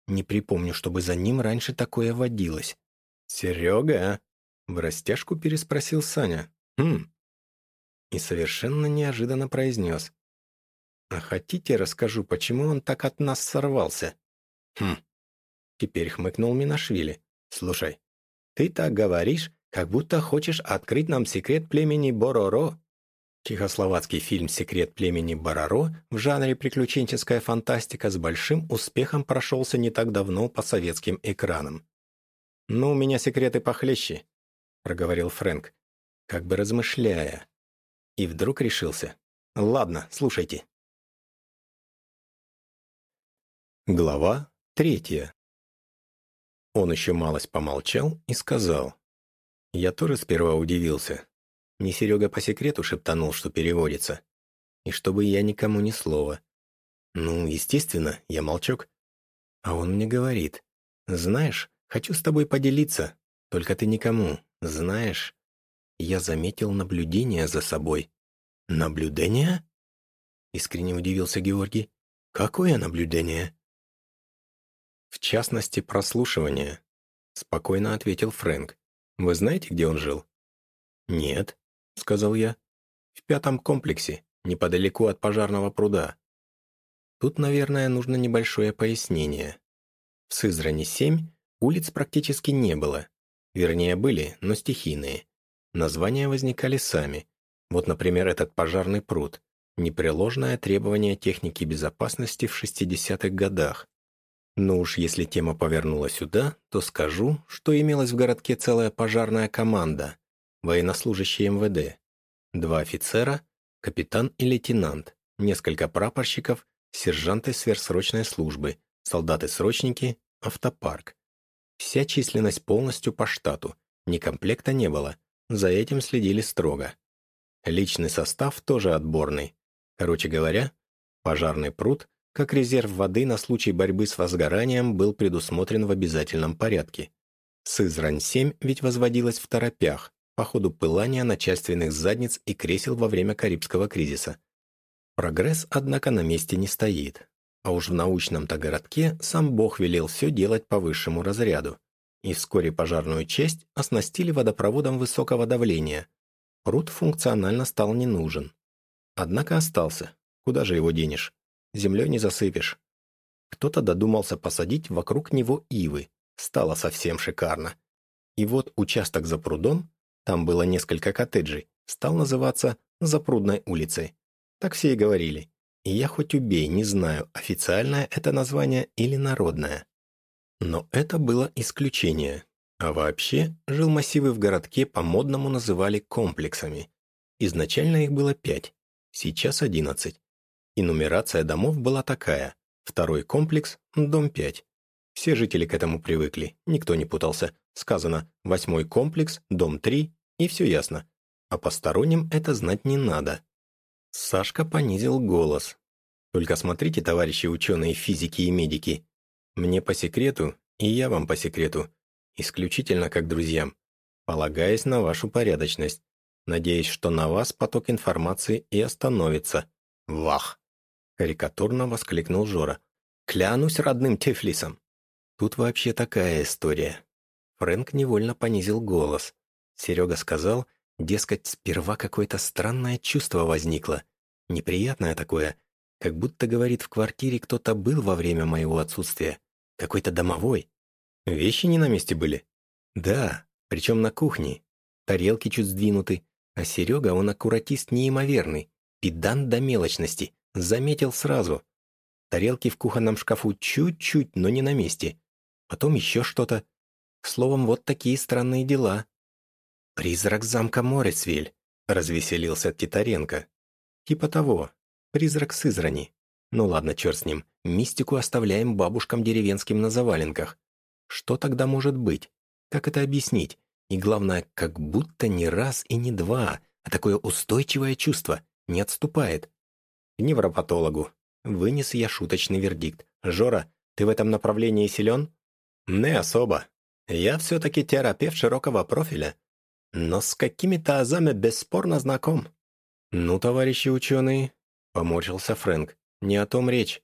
Не припомню, чтобы за ним раньше такое водилось. «Серега?» — в растяжку переспросил Саня. «Хм». И совершенно неожиданно произнес. «А хотите, расскажу, почему он так от нас сорвался?» «Хм». Теперь хмыкнул Минашвили. «Слушай, ты так говоришь, как будто хочешь открыть нам секрет племени Бороро». Чехословацкий фильм «Секрет племени Бороро» в жанре приключенческая фантастика с большим успехом прошелся не так давно по советским экранам. «Ну, у меня секреты похлеще», — проговорил Фрэнк, как бы размышляя. И вдруг решился. «Ладно, слушайте». Глава третья. Он еще малость помолчал и сказал. Я тоже сперва удивился. Мне Серега по секрету шептанул, что переводится. И чтобы я никому ни слова. Ну, естественно, я молчок. А он мне говорит. Знаешь, хочу с тобой поделиться. Только ты никому. Знаешь, я заметил наблюдение за собой. Наблюдение? Искренне удивился Георгий. Какое наблюдение? «В частности, прослушивание», — спокойно ответил Фрэнк. «Вы знаете, где он жил?» «Нет», — сказал я. «В пятом комплексе, неподалеку от пожарного пруда». Тут, наверное, нужно небольшое пояснение. В Сызрани-7 улиц практически не было. Вернее, были, но стихийные. Названия возникали сами. Вот, например, этот пожарный пруд. Непреложное требование техники безопасности в 60-х годах. Но уж если тема повернула сюда, то скажу, что имелась в городке целая пожарная команда, военнослужащие МВД, два офицера, капитан и лейтенант, несколько прапорщиков, сержанты сверхсрочной службы, солдаты-срочники, автопарк. Вся численность полностью по штату, ни комплекта не было, за этим следили строго. Личный состав тоже отборный. Короче говоря, пожарный пруд как резерв воды на случай борьбы с возгоранием был предусмотрен в обязательном порядке. Сызрань-7 ведь возводилась в торопях, по ходу пылания начальственных задниц и кресел во время Карибского кризиса. Прогресс, однако, на месте не стоит. А уж в научном-то городке сам Бог велел все делать по высшему разряду. И вскоре пожарную часть оснастили водопроводом высокого давления. Пруд функционально стал не нужен. Однако остался. Куда же его денешь? Землей не засыпешь. Кто-то додумался посадить вокруг него ивы. Стало совсем шикарно. И вот участок за прудом, там было несколько коттеджей, стал называться Запрудной улицей. Так все и говорили. И я хоть убей, не знаю, официальное это название или народное. Но это было исключение. А вообще, жилмассивы в городке по-модному называли комплексами. Изначально их было пять, сейчас одиннадцать. И нумерация домов была такая. Второй комплекс – дом 5. Все жители к этому привыкли, никто не путался. Сказано «восьмой комплекс», «дом 3» и все ясно. А посторонним это знать не надо. Сашка понизил голос. «Только смотрите, товарищи ученые физики и медики. Мне по секрету, и я вам по секрету. Исключительно как друзьям. Полагаясь на вашу порядочность. Надеюсь, что на вас поток информации и остановится. Вах!» Карикатурно воскликнул Жора. «Клянусь родным Тифлисом!» Тут вообще такая история. Фрэнк невольно понизил голос. Серега сказал, дескать, сперва какое-то странное чувство возникло. Неприятное такое, как будто, говорит, в квартире кто-то был во время моего отсутствия. Какой-то домовой. Вещи не на месте были? Да, причем на кухне. тарелки чуть сдвинуты, а Серега, он аккуратист неимоверный, педант до мелочности, заметил сразу. Тарелки в кухонном шкафу чуть-чуть, но не на месте. Потом еще что-то. Словом, вот такие странные дела. «Призрак замка Морецвель», — развеселился Титаренко. «Типа того. Призрак Сызрани. Ну ладно, черт с ним. Мистику оставляем бабушкам деревенским на заваленках. Что тогда может быть? Как это объяснить? И главное, как будто не раз и не два, а такое устойчивое чувство не отступает. Невропатологу. Вынес я шуточный вердикт. «Жора, ты в этом направлении силен?» «Не особо. Я все-таки терапевт широкого профиля. Но с какими-то азами бесспорно знаком». «Ну, товарищи ученые», — поморщился Фрэнк, — «не о том речь.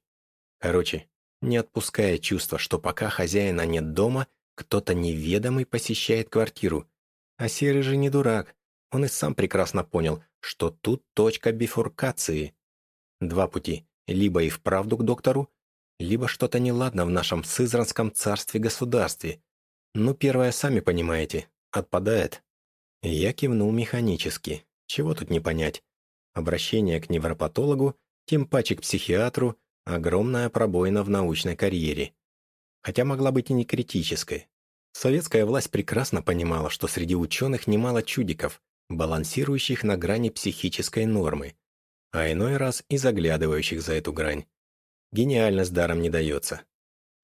Короче, не отпуская чувство, что пока хозяина нет дома, кто-то неведомый посещает квартиру. А Серый же не дурак. Он и сам прекрасно понял, что тут точка бифуркации. Два пути. Либо и вправду к доктору, либо что-то неладно в нашем Сызранском царстве-государстве. Ну, первое, сами понимаете, отпадает. Я кивнул механически. Чего тут не понять? Обращение к невропатологу, тем паче к психиатру, огромная пробоина в научной карьере хотя могла быть и не критической. Советская власть прекрасно понимала, что среди ученых немало чудиков, балансирующих на грани психической нормы, а иной раз и заглядывающих за эту грань. Гениальность даром не дается.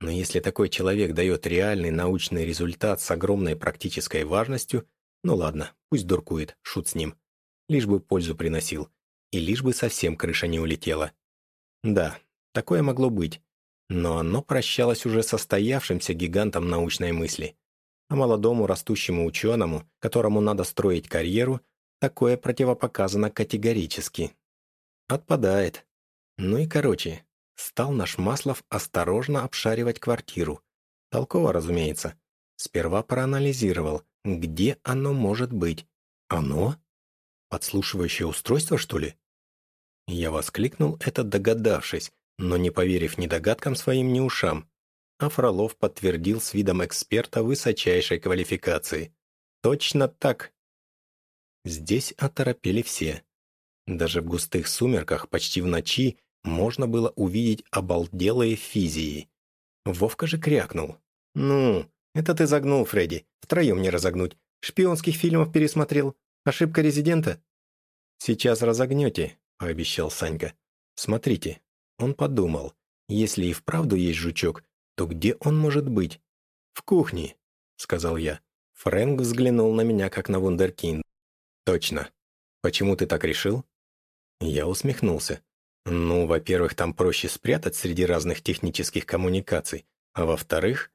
Но если такой человек дает реальный научный результат с огромной практической важностью, ну ладно, пусть дуркует, шут с ним. Лишь бы пользу приносил, и лишь бы совсем крыша не улетела. Да, такое могло быть, но оно прощалось уже состоявшимся гигантом научной мысли. А молодому растущему ученому, которому надо строить карьеру, такое противопоказано категорически. Отпадает. Ну и короче, стал наш Маслов осторожно обшаривать квартиру. Толково, разумеется. Сперва проанализировал, где оно может быть. Оно? Подслушивающее устройство, что ли? Я воскликнул это, догадавшись, но не поверив ни догадкам своим, ни ушам. А Фролов подтвердил с видом эксперта высочайшей квалификации. «Точно так!» Здесь оторопели все. Даже в густых сумерках, почти в ночи, можно было увидеть обалделые физии. Вовка же крякнул. «Ну, это ты загнул, Фредди. Втроем не разогнуть. Шпионских фильмов пересмотрел. Ошибка резидента?» «Сейчас разогнете», — пообещал Санька. «Смотрите, он подумал, если и вправду есть жучок, то где он может быть? «В кухне», — сказал я. Фрэнк взглянул на меня, как на вундеркинд. «Точно. Почему ты так решил?» Я усмехнулся. «Ну, во-первых, там проще спрятать среди разных технических коммуникаций, а во-вторых,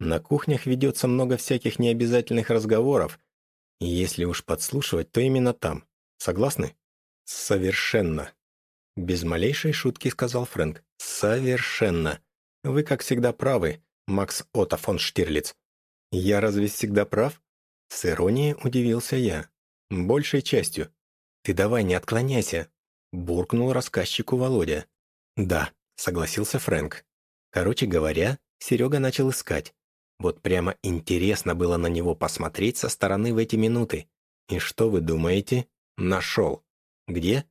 на кухнях ведется много всяких необязательных разговоров, и если уж подслушивать, то именно там. Согласны?» «Совершенно», без малейшей шутки сказал Фрэнк. «Совершенно. Вы, как всегда, правы, Макс Отто фон Штирлиц». «Я разве всегда прав?» С иронией удивился я. «Большей частью. Ты давай не отклоняйся», буркнул рассказчику Володя. «Да», согласился Фрэнк. Короче говоря, Серега начал искать. Вот прямо интересно было на него посмотреть со стороны в эти минуты. И что вы думаете? Нашел. Где?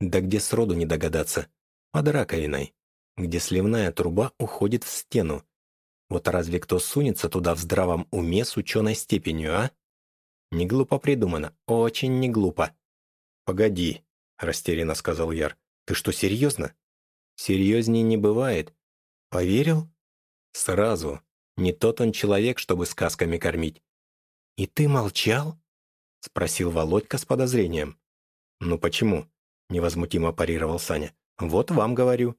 Да где сроду не догадаться. Под раковиной, где сливная труба уходит в стену. Вот разве кто сунется туда в здравом уме с ученой степенью, а? Не глупо придумано, очень не глупо. «Погоди», — растерянно сказал Яр. «Ты что, серьезно?» «Серьезнее не бывает». «Поверил?» «Сразу. Не тот он человек, чтобы сказками кормить». «И ты молчал?» — спросил Володька с подозрением. «Ну почему? невозмутимо парировал Саня. «Вот вам говорю».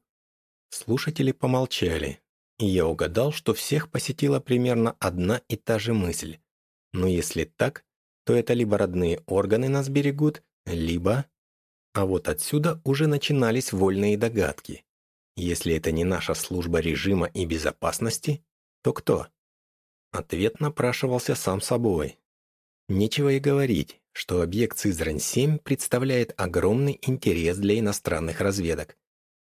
Слушатели помолчали, и я угадал, что всех посетила примерно одна и та же мысль. Но если так, то это либо родные органы нас берегут, либо... А вот отсюда уже начинались вольные догадки. Если это не наша служба режима и безопасности, то кто? Ответ напрашивался сам собой. Нечего и говорить что объект Сызрань-7 представляет огромный интерес для иностранных разведок.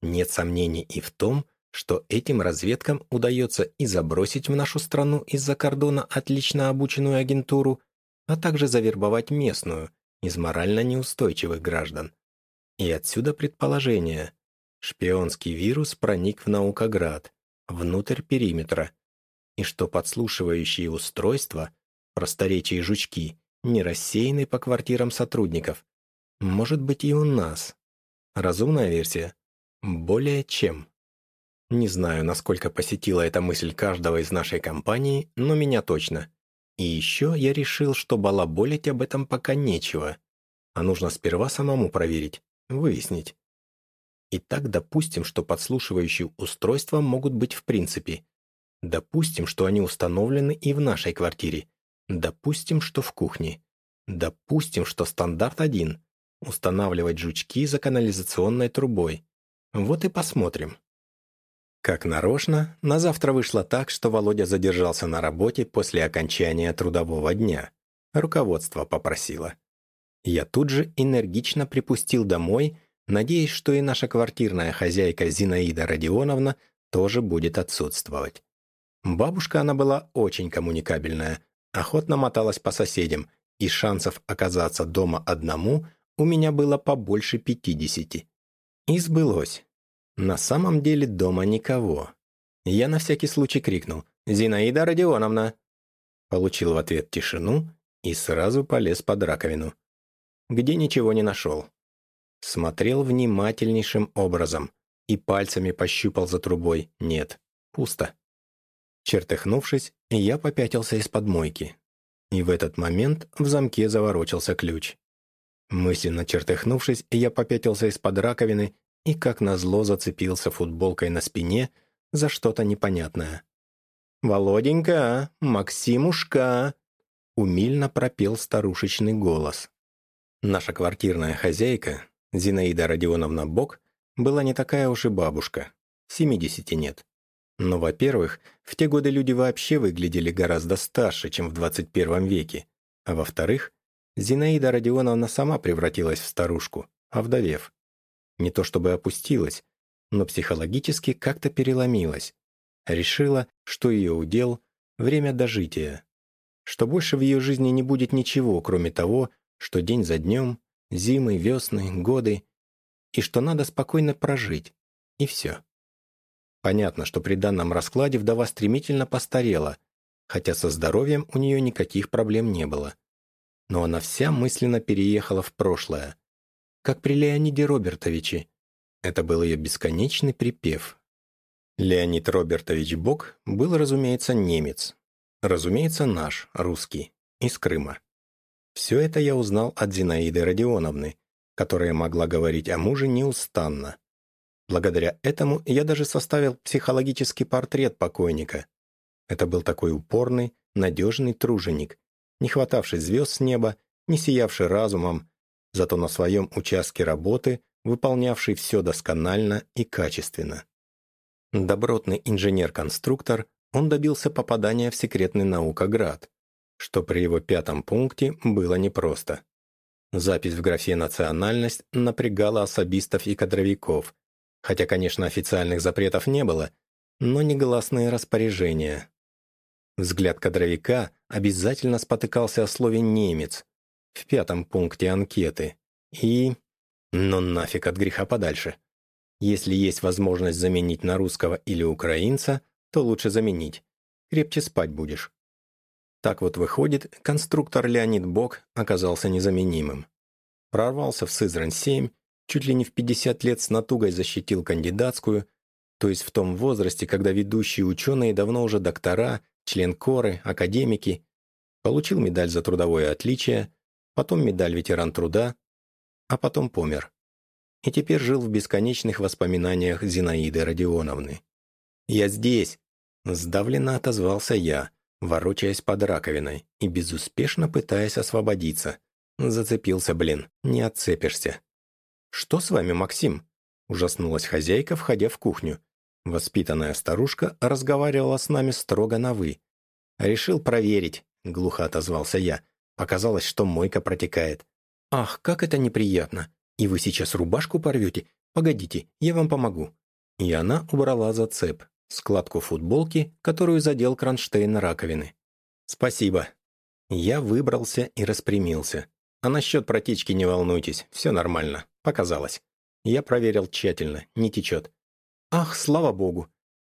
Нет сомнений и в том, что этим разведкам удается и забросить в нашу страну из-за кордона отлично обученную агентуру, а также завербовать местную, из морально неустойчивых граждан. И отсюда предположение. Шпионский вирус проник в Наукоград, внутрь периметра, и что подслушивающие устройства, просторечие жучки, не рассеяны по квартирам сотрудников. Может быть и у нас. Разумная версия? Более чем. Не знаю, насколько посетила эта мысль каждого из нашей компании, но меня точно. И еще я решил, что балаболить об этом пока нечего, а нужно сперва самому проверить, выяснить. Итак, допустим, что подслушивающие устройства могут быть в принципе. Допустим, что они установлены и в нашей квартире. Допустим, что в кухне. Допустим, что стандарт один – устанавливать жучки за канализационной трубой. Вот и посмотрим. Как нарочно, на завтра вышло так, что Володя задержался на работе после окончания трудового дня. Руководство попросило. Я тут же энергично припустил домой, надеясь, что и наша квартирная хозяйка Зинаида Родионовна тоже будет отсутствовать. Бабушка она была очень коммуникабельная, охотно моталась по соседям, и шансов оказаться дома одному у меня было побольше пятидесяти. И сбылось. На самом деле дома никого. Я на всякий случай крикнул «Зинаида Родионовна!» Получил в ответ тишину и сразу полез под раковину. Где ничего не нашел. Смотрел внимательнейшим образом и пальцами пощупал за трубой. Нет, пусто. Чертыхнувшись, я попятился из-под мойки. И в этот момент в замке заворочился ключ. Мысленно чертыхнувшись, я попятился из-под раковины и, как назло, зацепился футболкой на спине за что-то непонятное. «Володенька! Максимушка!» умильно пропел старушечный голос. Наша квартирная хозяйка, Зинаида Родионовна Бок, была не такая уж и бабушка. Семидесяти нет. Но, во-первых, в те годы люди вообще выглядели гораздо старше, чем в 21 веке. А во-вторых, Зинаида Родионовна сама превратилась в старушку, овдовев. Не то чтобы опустилась, но психологически как-то переломилась. Решила, что ее удел – время дожития. Что больше в ее жизни не будет ничего, кроме того, что день за днем, зимы, весны, годы, и что надо спокойно прожить. И все. Понятно, что при данном раскладе вдова стремительно постарела, хотя со здоровьем у нее никаких проблем не было. Но она вся мысленно переехала в прошлое, как при Леониде Робертовиче. Это был ее бесконечный припев. Леонид Робертович Бок был, разумеется, немец. Разумеется, наш, русский, из Крыма. Все это я узнал от Зинаиды Родионовны, которая могла говорить о муже неустанно. Благодаря этому я даже составил психологический портрет покойника. Это был такой упорный, надежный труженик, не хватавший звезд с неба, не сиявший разумом, зато на своем участке работы выполнявший все досконально и качественно. Добротный инженер-конструктор, он добился попадания в секретный наукоград, что при его пятом пункте было непросто. Запись в графе «национальность» напрягала особистов и кадровиков, хотя, конечно, официальных запретов не было, но негласные распоряжения. Взгляд кадровика обязательно спотыкался о слове «немец», в пятом пункте анкеты. И... Ну, нафиг от греха подальше. Если есть возможность заменить на русского или украинца, то лучше заменить. Крепче спать будешь. Так вот выходит, конструктор Леонид Бок оказался незаменимым. Прорвался в Сызрань-7, чуть ли не в 50 лет с натугой защитил кандидатскую, то есть в том возрасте, когда ведущие ученые давно уже доктора, член коры, академики, получил медаль за трудовое отличие, потом медаль ветеран труда, а потом помер. И теперь жил в бесконечных воспоминаниях Зинаиды Родионовны. «Я здесь!» – сдавленно отозвался я, ворочаясь под раковиной и безуспешно пытаясь освободиться. Зацепился, блин, не отцепишься. «Что с вами, Максим?» – ужаснулась хозяйка, входя в кухню. Воспитанная старушка разговаривала с нами строго на «вы». «Решил проверить», – глухо отозвался я. Оказалось, что мойка протекает. «Ах, как это неприятно! И вы сейчас рубашку порвете? Погодите, я вам помогу». И она убрала зацеп, складку футболки, которую задел кронштейн раковины. «Спасибо». Я выбрался и распрямился. А насчет протечки не волнуйтесь, все нормально. Показалось. Я проверил тщательно, не течет. «Ах, слава богу!»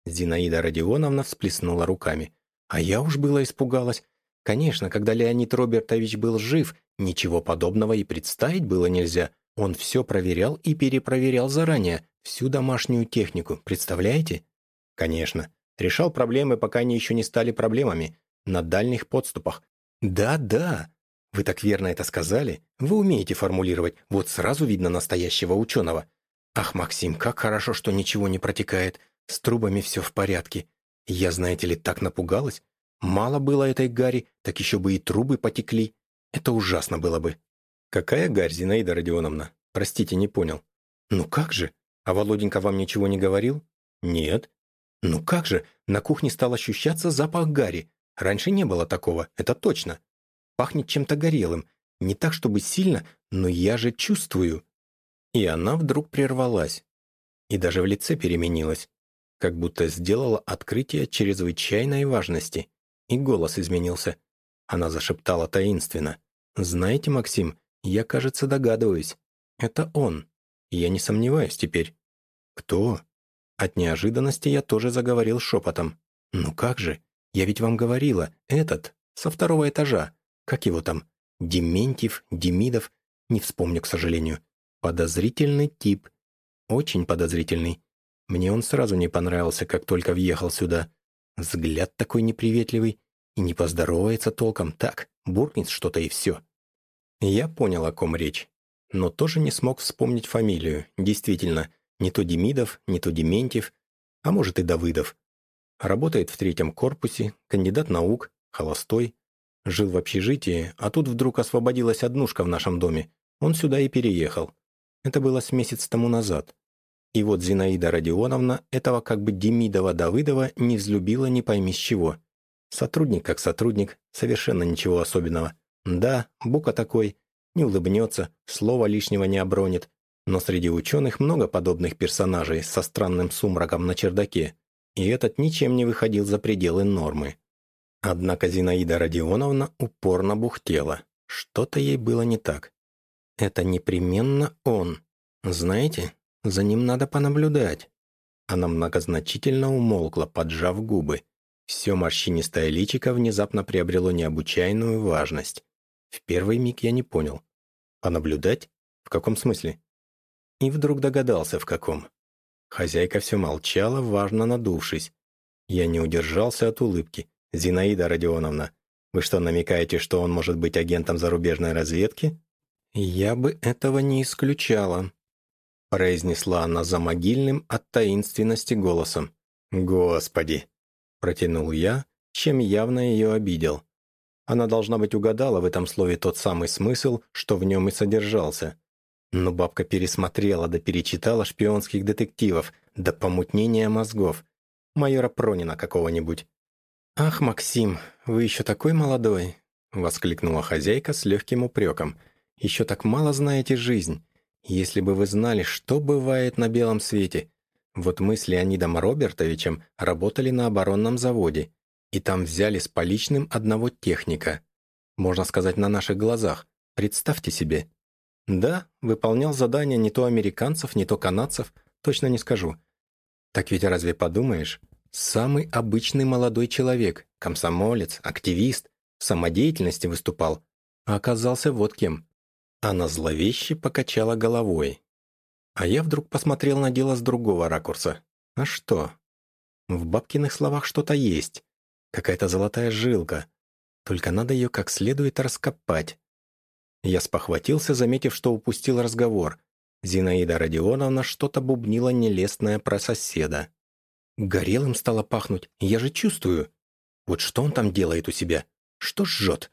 Зинаида Родионовна всплеснула руками. А я уж было испугалась. Конечно, когда Леонид Робертович был жив, ничего подобного и представить было нельзя. Он все проверял и перепроверял заранее, всю домашнюю технику, представляете? Конечно. Решал проблемы, пока они еще не стали проблемами. На дальних подступах. Да-да, вы так верно это сказали. Вы умеете формулировать. Вот сразу видно настоящего ученого. Ах, Максим, как хорошо, что ничего не протекает. С трубами все в порядке. Я, знаете ли, так напугалась. Мало было этой гари, так еще бы и трубы потекли. Это ужасно было бы. Какая гарь, Зинаида Родионовна? Простите, не понял. Ну как же? А Володенька вам ничего не говорил? Нет. Ну как же? На кухне стал ощущаться запах гари. Раньше не было такого, это точно. Пахнет чем-то горелым. Не так, чтобы сильно, но я же чувствую. И она вдруг прервалась. И даже в лице переменилась. Как будто сделала открытие чрезвычайной важности и голос изменился. Она зашептала таинственно. «Знаете, Максим, я, кажется, догадываюсь. Это он. Я не сомневаюсь теперь». «Кто?» От неожиданности я тоже заговорил шепотом. «Ну как же? Я ведь вам говорила, этот, со второго этажа. Как его там? Дементьев, Демидов? Не вспомню, к сожалению. Подозрительный тип. Очень подозрительный. Мне он сразу не понравился, как только въехал сюда. Взгляд такой неприветливый и не поздоровается толком, так, буркнет что-то и все. Я понял, о ком речь, но тоже не смог вспомнить фамилию. Действительно, не то Демидов, не то Дементьев, а может и Давыдов. Работает в третьем корпусе, кандидат наук, холостой. Жил в общежитии, а тут вдруг освободилась однушка в нашем доме. Он сюда и переехал. Это было с месяц тому назад. И вот Зинаида Родионовна этого как бы Демидова-Давыдова не взлюбила не пойми с чего. Сотрудник как сотрудник, совершенно ничего особенного. Да, Бука такой, не улыбнется, слова лишнего не обронит. Но среди ученых много подобных персонажей со странным сумраком на чердаке, и этот ничем не выходил за пределы нормы. Однако Зинаида Родионовна упорно бухтела. Что-то ей было не так. «Это непременно он. Знаете, за ним надо понаблюдать». Она многозначительно умолкла, поджав губы. Все морщинистое личико внезапно приобрело необычайную важность. В первый миг я не понял. «Понаблюдать? В каком смысле?» И вдруг догадался, в каком. Хозяйка все молчала, важно надувшись. Я не удержался от улыбки. «Зинаида Родионовна, вы что, намекаете, что он может быть агентом зарубежной разведки?» «Я бы этого не исключала», произнесла она за могильным от таинственности голосом. «Господи!» – протянул я, чем явно ее обидел. Она, должна быть, угадала в этом слове тот самый смысл, что в нем и содержался. Но бабка пересмотрела да перечитала шпионских детективов до помутнения мозгов. Майора Пронина какого-нибудь. «Ах, Максим, вы еще такой молодой!» — воскликнула хозяйка с легким упреком. «Еще так мало знаете жизнь. Если бы вы знали, что бывает на белом свете. Вот мы с Леонидом Робертовичем работали на оборонном заводе, и там взяли с поличным одного техника. Можно сказать, на наших глазах. Представьте себе. Да, выполнял задания не то американцев, не то канадцев, точно не скажу. Так ведь разве подумаешь? Самый обычный молодой человек, комсомолец, активист, в самодеятельности выступал, а оказался вот кем. Она зловеще покачала головой. А я вдруг посмотрел на дело с другого ракурса. А что? В бабкиных словах что-то есть. Какая-то золотая жилка. Только надо ее как следует раскопать. Я спохватился, заметив, что упустил разговор. Зинаида Родионовна что-то бубнила нелестное про соседа. Горелым стало пахнуть, я же чувствую. Вот что он там делает у себя? Что жжет?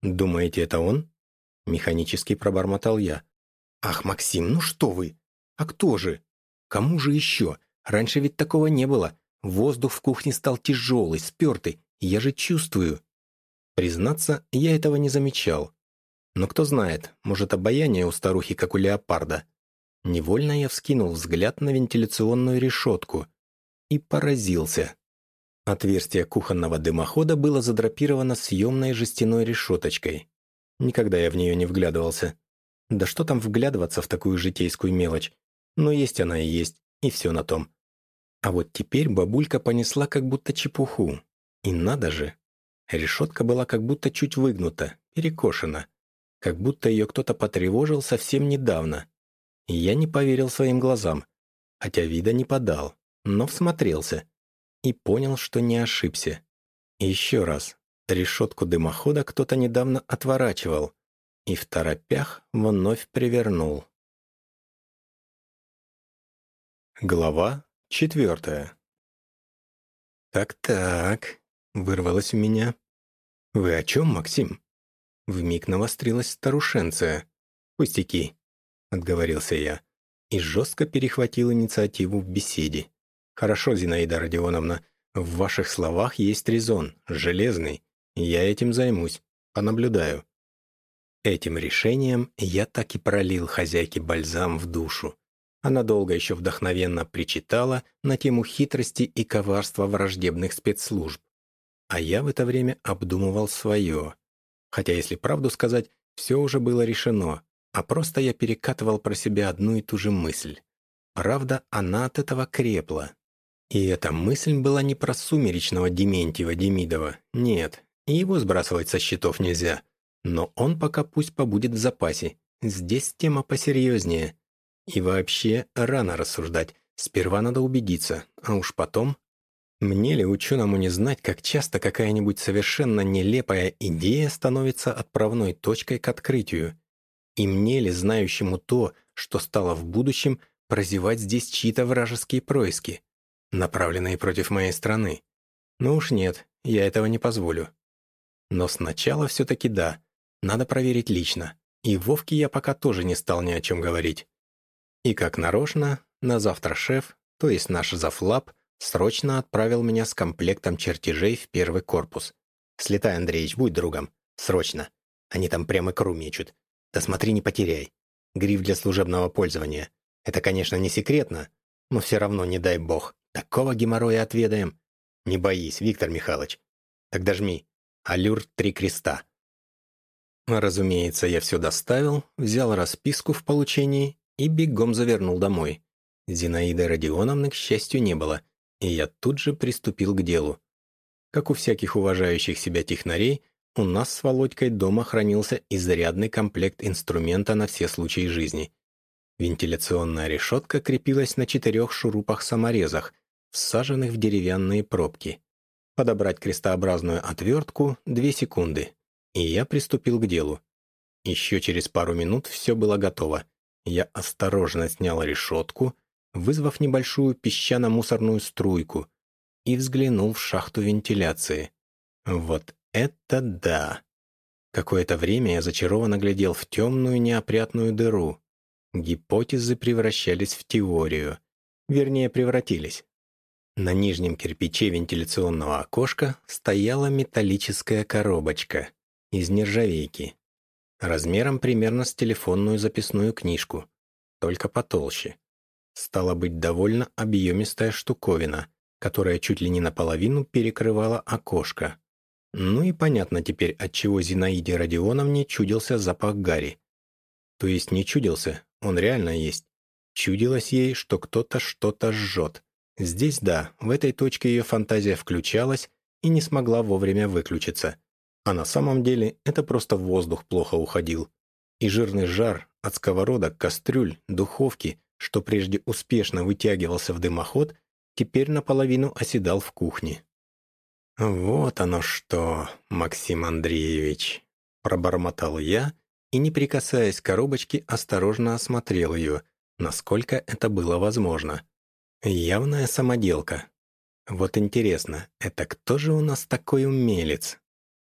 Думаете, это он? Механически пробормотал я. «Ах, Максим, ну что вы? А кто же? Кому же еще? Раньше ведь такого не было. Воздух в кухне стал тяжелый, спертый. Я же чувствую». Признаться, я этого не замечал. Но кто знает, может, обаяние у старухи, как у леопарда. Невольно я вскинул взгляд на вентиляционную решетку и поразился. Отверстие кухонного дымохода было задрапировано съемной жестяной решеточкой. Никогда я в нее не вглядывался. Да что там вглядываться в такую житейскую мелочь? Но есть она и есть, и все на том. А вот теперь бабулька понесла как будто чепуху. И надо же. Решетка была как будто чуть выгнута, перекошена. Как будто ее кто-то потревожил совсем недавно. И я не поверил своим глазам, хотя вида не подал, но всмотрелся и понял, что не ошибся. Еще раз, решетку дымохода кто-то недавно отворачивал и в торопях вновь привернул. Глава четвертая «Так-так», — вырвалось у меня. «Вы о чем, Максим?» Вмиг навострилась старушенция. «Пустяки», — отговорился я, и жестко перехватил инициативу в беседе. «Хорошо, Зинаида Родионовна, в ваших словах есть резон, железный. Я этим займусь, понаблюдаю». Этим решением я так и пролил хозяйке бальзам в душу. Она долго еще вдохновенно причитала на тему хитрости и коварства враждебных спецслужб. А я в это время обдумывал свое. Хотя, если правду сказать, все уже было решено, а просто я перекатывал про себя одну и ту же мысль. Правда, она от этого крепла, и эта мысль была не про сумеречного Дементьева Демидова, нет, и его сбрасывать со счетов нельзя. Но он пока пусть побудет в запасе, здесь тема посерьезнее. И вообще рано рассуждать, сперва надо убедиться, а уж потом... Мне ли ученому не знать, как часто какая-нибудь совершенно нелепая идея становится отправной точкой к открытию? И мне ли, знающему то, что стало в будущем, прозевать здесь чьи-то вражеские происки? направленные против моей страны. Ну уж нет, я этого не позволю. Но сначала все-таки да, надо проверить лично. И Вовке я пока тоже не стал ни о чем говорить. И как нарочно, на завтра шеф, то есть наш зафлаб, срочно отправил меня с комплектом чертежей в первый корпус. «Слетай, Андреич, будь другом. Срочно. Они там прямо икру мечут. Да смотри, не потеряй. Гриф для служебного пользования. Это, конечно, не секретно, но все равно не дай бог. Такого геморроя отведаем. Не боись, Виктор Михайлович. Тогда жми. Аллюр три креста. Разумеется, я все доставил, взял расписку в получении и бегом завернул домой. Зинаиды Родионовны, к счастью, не было, и я тут же приступил к делу. Как у всяких уважающих себя технарей, у нас с Володькой дома хранился изрядный комплект инструмента на все случаи жизни. Вентиляционная решетка крепилась на четырех шурупах-саморезах, всаженных в деревянные пробки. Подобрать крестообразную отвертку — две секунды. И я приступил к делу. Еще через пару минут все было готово. Я осторожно снял решетку, вызвав небольшую песчано-мусорную струйку, и взглянул в шахту вентиляции. Вот это да! Какое-то время я зачарованно глядел в темную неопрятную дыру. Гипотезы превращались в теорию. Вернее, превратились. На нижнем кирпиче вентиляционного окошка стояла металлическая коробочка из нержавейки, размером примерно с телефонную записную книжку, только потолще. Стала быть довольно объемистая штуковина, которая чуть ли не наполовину перекрывала окошко. Ну и понятно теперь, отчего Зинаиде Родионовне чудился запах гари. То есть не чудился, он реально есть. Чудилось ей, что кто-то что-то жжет, Здесь да, в этой точке ее фантазия включалась и не смогла вовремя выключиться. А на самом деле это просто воздух плохо уходил. И жирный жар от сковородок, кастрюль, духовки, что прежде успешно вытягивался в дымоход, теперь наполовину оседал в кухне. «Вот оно что, Максим Андреевич!» Пробормотал я и, не прикасаясь к коробочке, осторожно осмотрел ее, насколько это было возможно. Явная самоделка. Вот интересно, это кто же у нас такой умелец?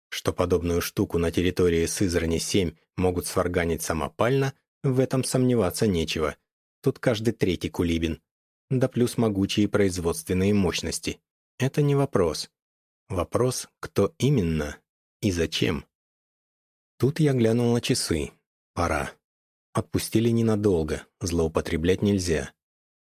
Что подобную штуку на территории Сызрани-7 могут сварганить самопально, в этом сомневаться нечего. Тут каждый третий кулибин. Да плюс могучие производственные мощности. Это не вопрос. Вопрос, кто именно и зачем. Тут я глянул на часы. Пора. Отпустили ненадолго, злоупотреблять нельзя.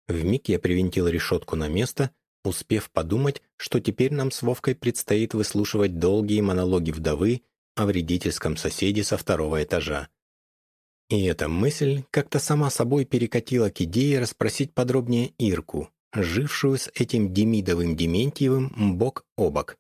Вмиг я привинтил решетку на место, успев подумать, что теперь нам с Вовкой предстоит выслушивать долгие монологи вдовы о вредительском соседе со второго этажа. И эта мысль как-то сама собой перекатила к идее расспросить подробнее Ирку, жившую с этим Демидовым Дементьевым бок о бок.